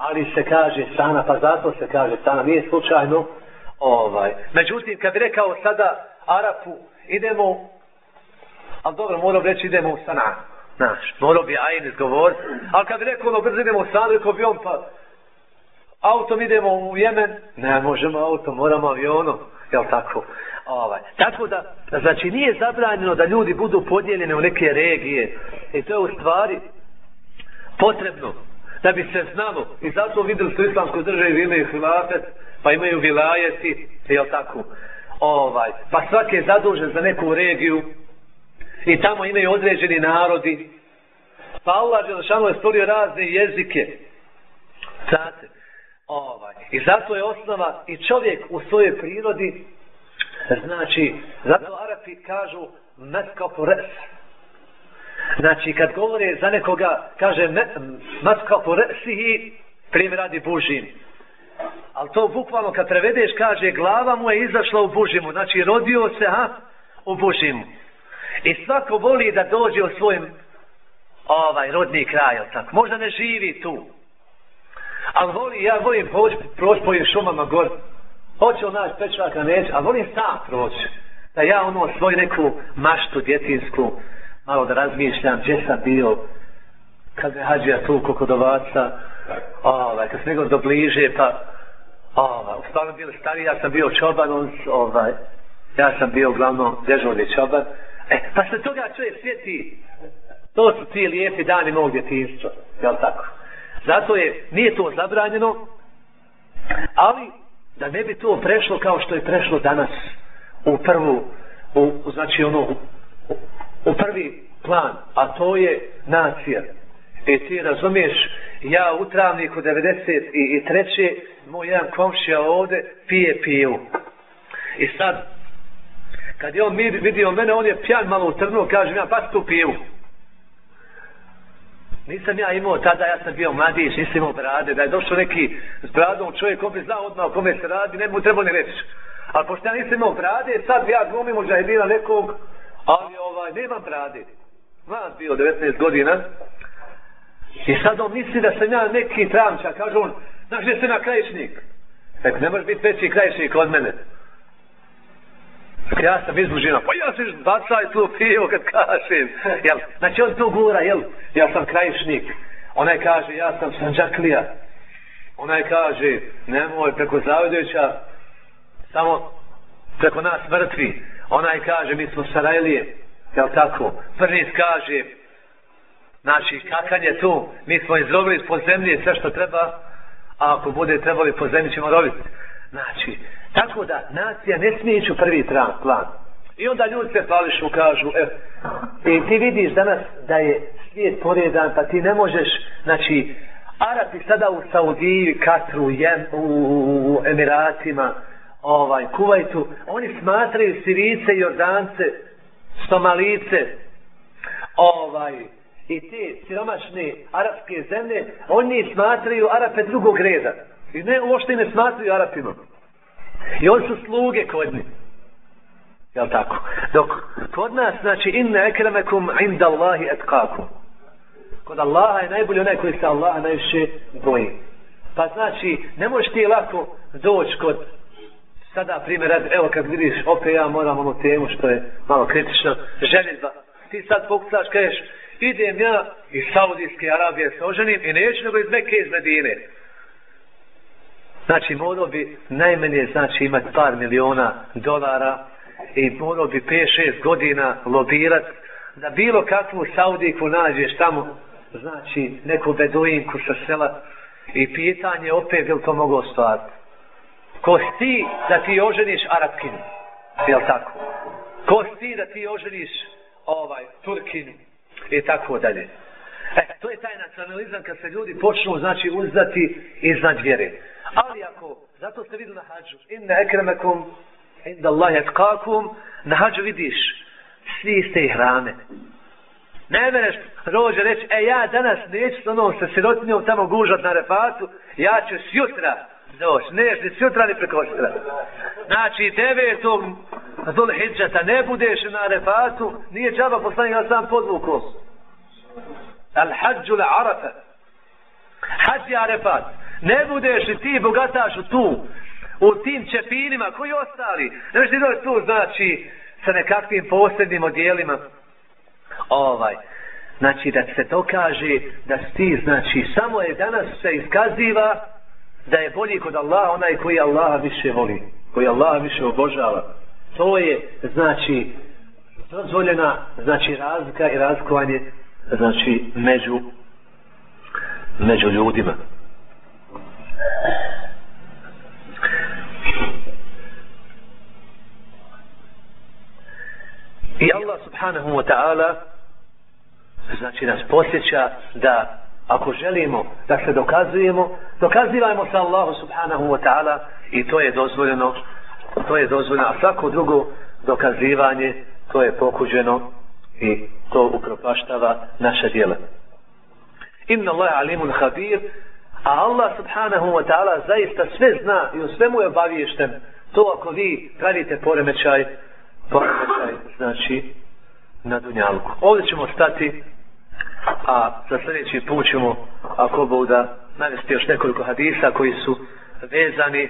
ali se kaže sana, pa zato se kaže sana, Nije slučajno. Ovaj. Međutim, kad bi rekao sada Arapu, idemo, ali dobro, moram reći idemo u sana, Znaš, morao bi ajn izgovor. Ali kad bi rekao ono brzo idemo u sana, rekao bi on pa autom idemo u Jemen, ne možemo autom, moramo avionom, jel tako? Ovaj. Tako da, znači nije zabranjeno da ljudi budu podijeljeni u neke regije. I to je u stvari potrebno da bi se znalo. I zato vidim su islamsku države imaju hilafet, pa imaju vilajeti, jel tako? Ovaj. Pa svaki je zadužen za neku regiju i tamo imaju određeni narodi. Pa Allah Đelšanu je stvorio razne jezike. Znate, Ovaj. I zato je osnova i čovjek u svojoj prirodi, znači, zato Arapi kažu metkapu resa Znači, kad govore za nekoga, kaže metkapu resihi, primjer radi bužim. Ali to bukvalno kad prevedeš, kaže, glava mu je izašla u bužimu. Znači, rodio se, ha, u bužimu. I svako voli da dođe u svojim ovaj, rodni kraj, tako. Možda ne živi tu, Ali voli, ja volim proći, proć po šumama gor. Hoće onaj pečvaka, neće, ali volim sam proći. Da ja ono svoj neku maštu djetinsku, malo da razmišljam, gdje sam bio, kad me hađija tu kokodovaca, ovaj, kad sam nego do bliže, pa, ovaj, stvarno bili stari, ja sam bio čoban, on, ovaj, ja sam bio uglavnom dežurni čoban. E, pa se toga čovjek svijeti, to su ti lijepi dani mog djetinstva, jel tako? Zato je, nije to zabranjeno, ali da ne bi to prešlo kao što je prešlo danas u prvu, u, znači ono, u, prvi plan, a to je nacija. I ti razumiješ, ja u travniku 93. moj jedan komšija ovde pije pivu. I sad, kad je on vidio mene, on je pjan malo utrnuo, kaže ja, pa tu piju. Nisam ja imao tada, ja sam bio mladić, nisam imao brade, da je došao neki s bradom čovjek on bi znao odmah o kome se radi, ne mu trebao ni reći. Ali pošto ja nisam imao brade, sad ja glumim od žahedina nekog, ali ovaj, nema brade. Mlad bio 19 godina. I sad on misli da sam ja neki tramča, kaže on, znaš gdje se na krajišnik? Eko, ne možeš biti veći krajišnik od mene. Ja sam izmužina, pa ja se bacaj tu pivo kad kažem. Jel? Znači on to gura, jel? Ja sam krajišnik. Onaj kaže, ja sam sanđaklija. Onaj kaže, nemoj preko zavedeća, samo preko nas mrtvi. Onaj kaže, mi smo Sarajlije. Jel tako? Prnis kaže, znači, kakan je tu? Mi smo izrobili po zemlji sve što treba, a ako bude trebali po zemlji ćemo robiti. Znači, Tako da nacija ne smije ići u prvi plan. I onda ljudi se pališu, kažu, e, i ti vidiš danas da je svijet poredan, pa ti ne možeš, znači, Arapi sada u Saudiji, Katru, Jem, u, u, u Emiratima, ovaj, Kuvajtu, oni smatraju Sirice, Jordance, Somalice, ovaj, i te siromašne arapske zemlje, oni smatraju Arape drugog reda. I ne, uopšte ne smatraju Arapima. I oni su sluge kod njih. Jel tako? Dok kod nas, znači, inne ekremekum inda Allahi etkakum. Kod Allaha je najbolji onaj koji se Allaha najviše boji. Pa znači, ne možeš ti lako doći kod sada primjer, evo kad vidiš, opet ja moram onu temu što je malo kritično, ženitba. Ti sad pokušaš, kažeš, idem ja iz Saudijske Arabije se oženim i neću nego iz Mekke iz Medine. Znači, morao bi najmanje, znači, imati par miliona dolara i morao bi 5-6 godina lobirat da bilo kakvu Saudiku nađeš tamo, znači, neku beduinku sa sela i pitanje opet bi to moglo stvariti. Ko si da ti oženiš Arapkinu? Jel tako? Ko si da ti oženiš ovaj, Turkinu i tako dalje. E, to je taj nacionalizam kad se ljudi počnu, znači, uzdati iznad vjere. Ali ako, zato ste vidu na hađu, inna ekremekum, inda Allah etkakum, na hađu vidiš, svi ste i hrane. Ne mereš rođe reći, e ja danas neću s onom sa sirotinjom tamo gužat na refatu, ja ću sjutra doći, ne, ni sutra ni preko sutra. Znači, devetog Zul Hidžata ne budeš na refatu, nije džaba poslanik, sam podvukao. Al hađu le arafa. Hađi arefat. Ne budeš li ti bogatašu tu, u tim čepinima, koji ostali? Ne možeš ti doći tu, znači, sa nekakvim posebnim odjelima. Ovaj. Znači, da se to kaže, da ti, znači, samo je danas se iskaziva da je bolji kod Allaha onaj koji Allaha više voli, koji Allaha više obožava. To je, znači, dozvoljena, znači, razlika i razlikovanje, znači, među, među ljudima. I Allah subhanahu wa ta'ala znači nas posjeća da ako želimo da se dokazujemo, dokazivajmo se Allahu subhanahu wa ta'ala i to je dozvoljeno, to je dozvoljeno, a svako drugo dokazivanje, to je pokuđeno i to upropaštava naše djela. Inna Allah alimun habir, a Allah subhanahu wa ta'ala zaista sve zna i u svemu je obaviješten. To ako vi pravite poremećaj, poremećaj, znači, na dunjalku. Ovdje ćemo stati a za sljedeći put ćemo ako Bog da navesti još nekoliko hadisa koji su vezani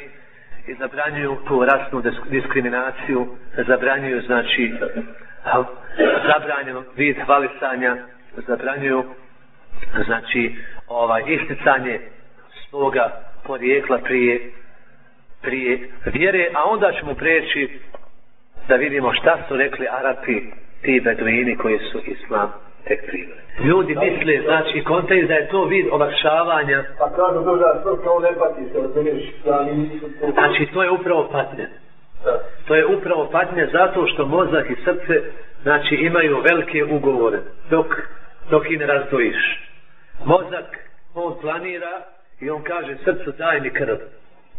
i zabranjuju tu rasnu diskriminaciju zabranjuju znači zabranjeno vid hvalisanja zabranjuju znači ovaj isticanje svoga porijekla prije prije vjere a onda ćemo preći da vidimo šta su rekli Arapi ti beduini koji su islam tek primili. Ljudi misle, znači, kontaju da je to vid olakšavanja. Pa kažu da to kao ne pati se, razumiješ, Znači, to je upravo patnje. To je upravo patnje zato što mozak i srce, znači, imaju velike ugovore, dok, dok i ne razdojiš. Mozak, on planira i on kaže, srcu daj mi krv.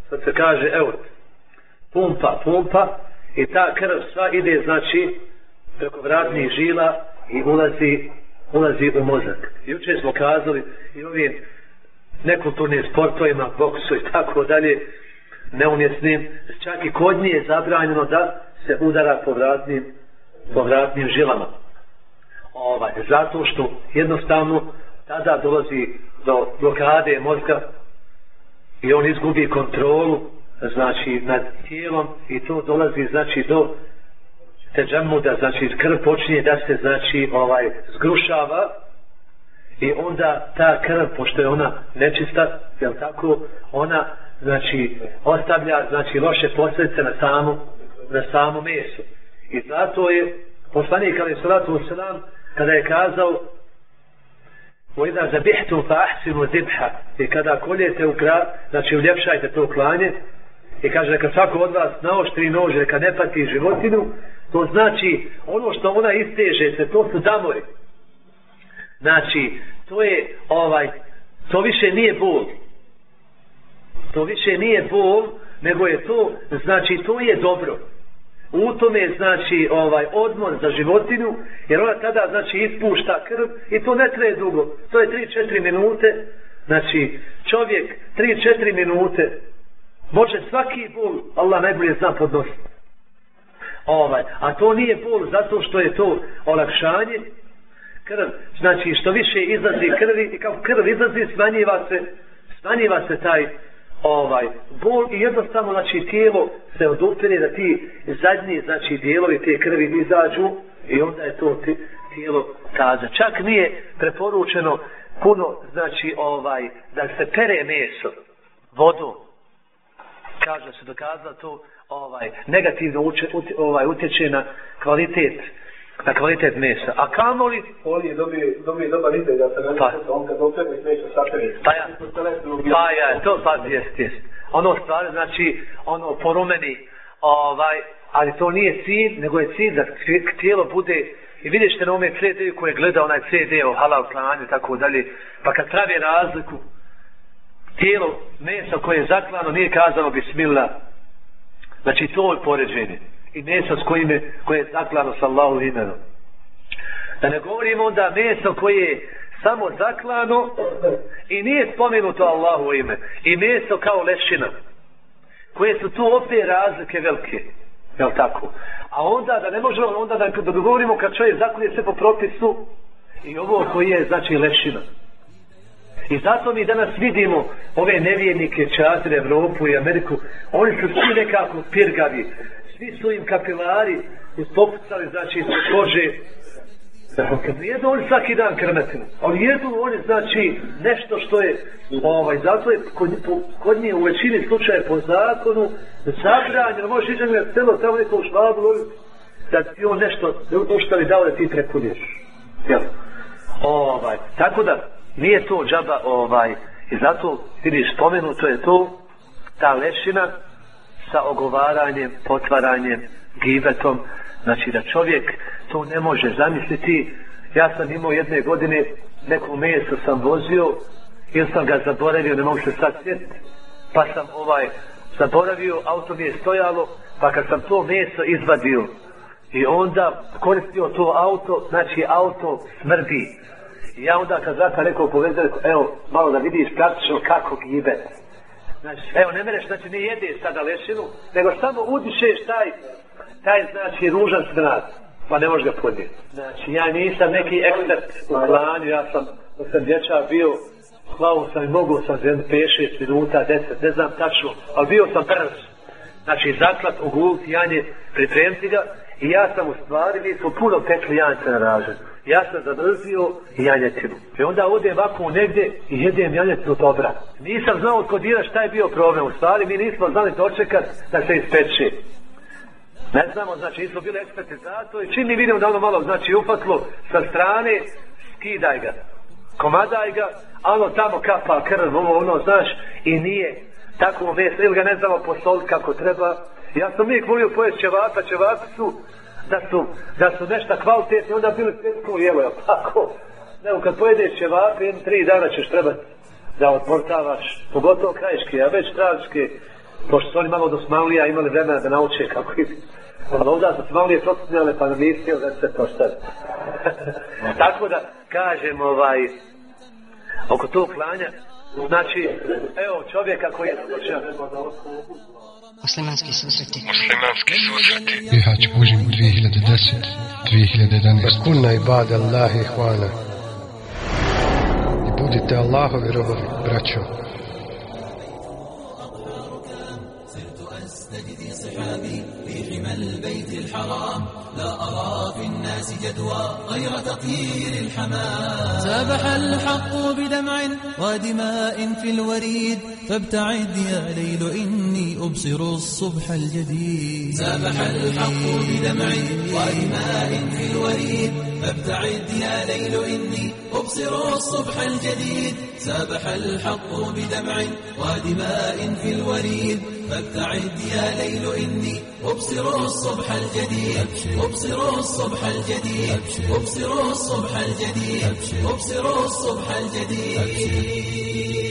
Srce kaže, evo, pumpa, pumpa, i ta krv sva ide, znači, preko vratnih žila, i ulazi, ulazi u mozak. Juče smo kazali i ovim nekulturnim sportovima, boksu i tako dalje, neumjesnim, čak i kod nje je zabranjeno da se udara po vratnim, po vratnim žilama. Ovaj, zato što jednostavno tada dolazi do blokade mozga i on izgubi kontrolu znači nad tijelom i to dolazi znači do te da znači krv počinje da se znači ovaj zgrušava i onda ta krv, pošto je ona nečista, jel tako, ona znači ostavlja znači loše posljedice na samu na samo meso. I zato je poslanik ali salatu wasalam kada je kazao وَإِذَا زَبِحْتُمْ فَأَحْسِنُوا ذِبْحَ I kada koljete u kraj, znači uljepšajte to klanje, i kaže neka svako od vas naoštri nož, neka ne pati životinu, To znači, ono što ona isteže se, to su damori. Znači, to je, ovaj, to više nije bol. To više nije bol, nego je to, znači, to je dobro. U tome, znači, ovaj, odmor za životinu, jer ona tada, znači, ispušta krv i to ne treje dugo. To je 3-4 minute, znači, čovjek 3-4 minute može svaki bol, Allah najbolje zna podnositi ovaj, a to nije bol zato što je to olakšanje krv, znači što više izlazi krvi i kao krv izlazi smanjiva se smanjiva se taj ovaj bol i jednostavno znači tijelo se odupire da ti zadnji znači dijelovi te krvi izađu i onda je to tijelo taza. Čak nije preporučeno puno znači ovaj da se pere meso vodom kaže se dokazala to ovaj negativno uče, ut, ovaj utječe na kvalitet na kvalitet mesa. A kamoli on je dobio dobio dobar izgled da se ne pa, on kad okrene mesa sapere. Pa ja. Pa ja, to pa jest, jest. Ono stvar znači ono porumeni Ovaj, ali to nije cilj, nego je cilj da tijelo bude i vidjet ćete na ome CD koje gleda onaj CD o halal klanju i tako dalje, pa kad pravi razliku, tijelo meso koje je zaklano nije kazano bismillah, znači to je poređenje i meso s kojim je, koje je zaklano sa Allahu imenom. Da ne govorimo onda meso koje je samo zaklano i nije spomenuto Allahu ime. I meso kao lešina. Koje su tu opet razlike velike. Jel tako? A onda da ne možemo, onda da, da govorimo kad čovjek zaklije sve po propisu i ovo koji je znači lešina. I zato mi danas vidimo ove nevjernike, čazire, Evropu i Ameriku, oni su svi nekako pirgavi, svi su im kapilari ispopucali, znači, iz kože. Kad jedu oni svaki dan krmetinu, ali jedu oni, znači, nešto što je, ovaj, zato je kod, kod nje u većini slučaje po zakonu, zabranjeno, možeš ići na selo, tamo neko u švabu, da ti on nešto, to što dao da ti prekulješ. Jel? Ovaj, tako da, nije to džaba, ovaj, i zato, vidiš, spomenuto je to, ta lešina, sa ogovaranjem, potvaranjem, gibetom. Znači da čovjek to ne može zamisliti. Ja sam imao jedne godine, neko meso sam vozio, ili sam ga zaboravio, ne mogu se sad sjetiti. Pa sam ovaj, zaboravio, auto mi je stojalo, pa kad sam to meso izvadio, i onda koristio to auto, znači auto smrdi. I ja onda kad zaka rekao povezali, evo, malo da vidiš praktično kako gibe. Znači, evo, ne mereš, znači, ne jede sada lešinu, nego samo udišeš taj, taj, znači, ružan smrad, pa ne možeš ga podnijeti. Znači, ja nisam neki ekspert u planu, ja sam, dok sam dječak bio, hlavu sam i mogu sam za 5-6 minuta, 10, ne znam tačno, ali bio sam brz. Znači, zaklat, oguliti, janje, pripremiti ga, i ja sam u stvari, mi smo puno pekli janjce na raženu ja sam zamrzio janjetinu. I onda odem ovako negdje i jedem janjetinu dobra. Nisam znao odkodira šta je bio problem. U stvari mi nismo znali dočekat da se ispeče. Ne znamo, znači nismo bili eksperti za to i čim mi vidimo da ono malo znači upatlo sa strane, skidaj ga. Komadaj ga, ono tamo kapa krv, ovo ono, znaš, i nije tako meso, ili ga ne znamo posoliti kako treba. Ja sam uvijek volio pojesti ćevapa, ćevapi su da su, da su nešto kvalitetni, onda bili svjetsko jelo, jel tako? Evo, kad pojedeš ćevape, jedno tri dana ćeš trebati da odmortavaš, pogotovo krajiške, a već krajiške, pošto su oni malo do Smalija imali vremena da nauče kako ide. Ali ovdje su Smalije protutnjale, pa nam mislio da se to šta. [laughs] tako da, kažem, ovaj, oko tog klanja, znači, evo, čovjeka koji je slučan, Muslimanski susreti. Muslimanski susreti. Bihać Bužim 2010, 2011. Kunna i bad Allahi hvana. I budite Allahovi robovi, braćo. في حمى البيت الحرام لا أرى في الناس جدوى غير تطهير الحمام. سابح الحق بدمع ودماء في الوريد. فابتعد يا ليل إني أبصر الصبح الجديد. سابح الحق بدمع ودماء في الوريد. فابتعد يا ليل إني أبصر الصبح الجديد. سابح الحق بدمع ودماء في الوريد. فابتعد يا ليل إني أبصر الصبح الجديد. أبصر الصبح الجديد. أبصر الصبح الجديد. أبصر الصبح الجديد.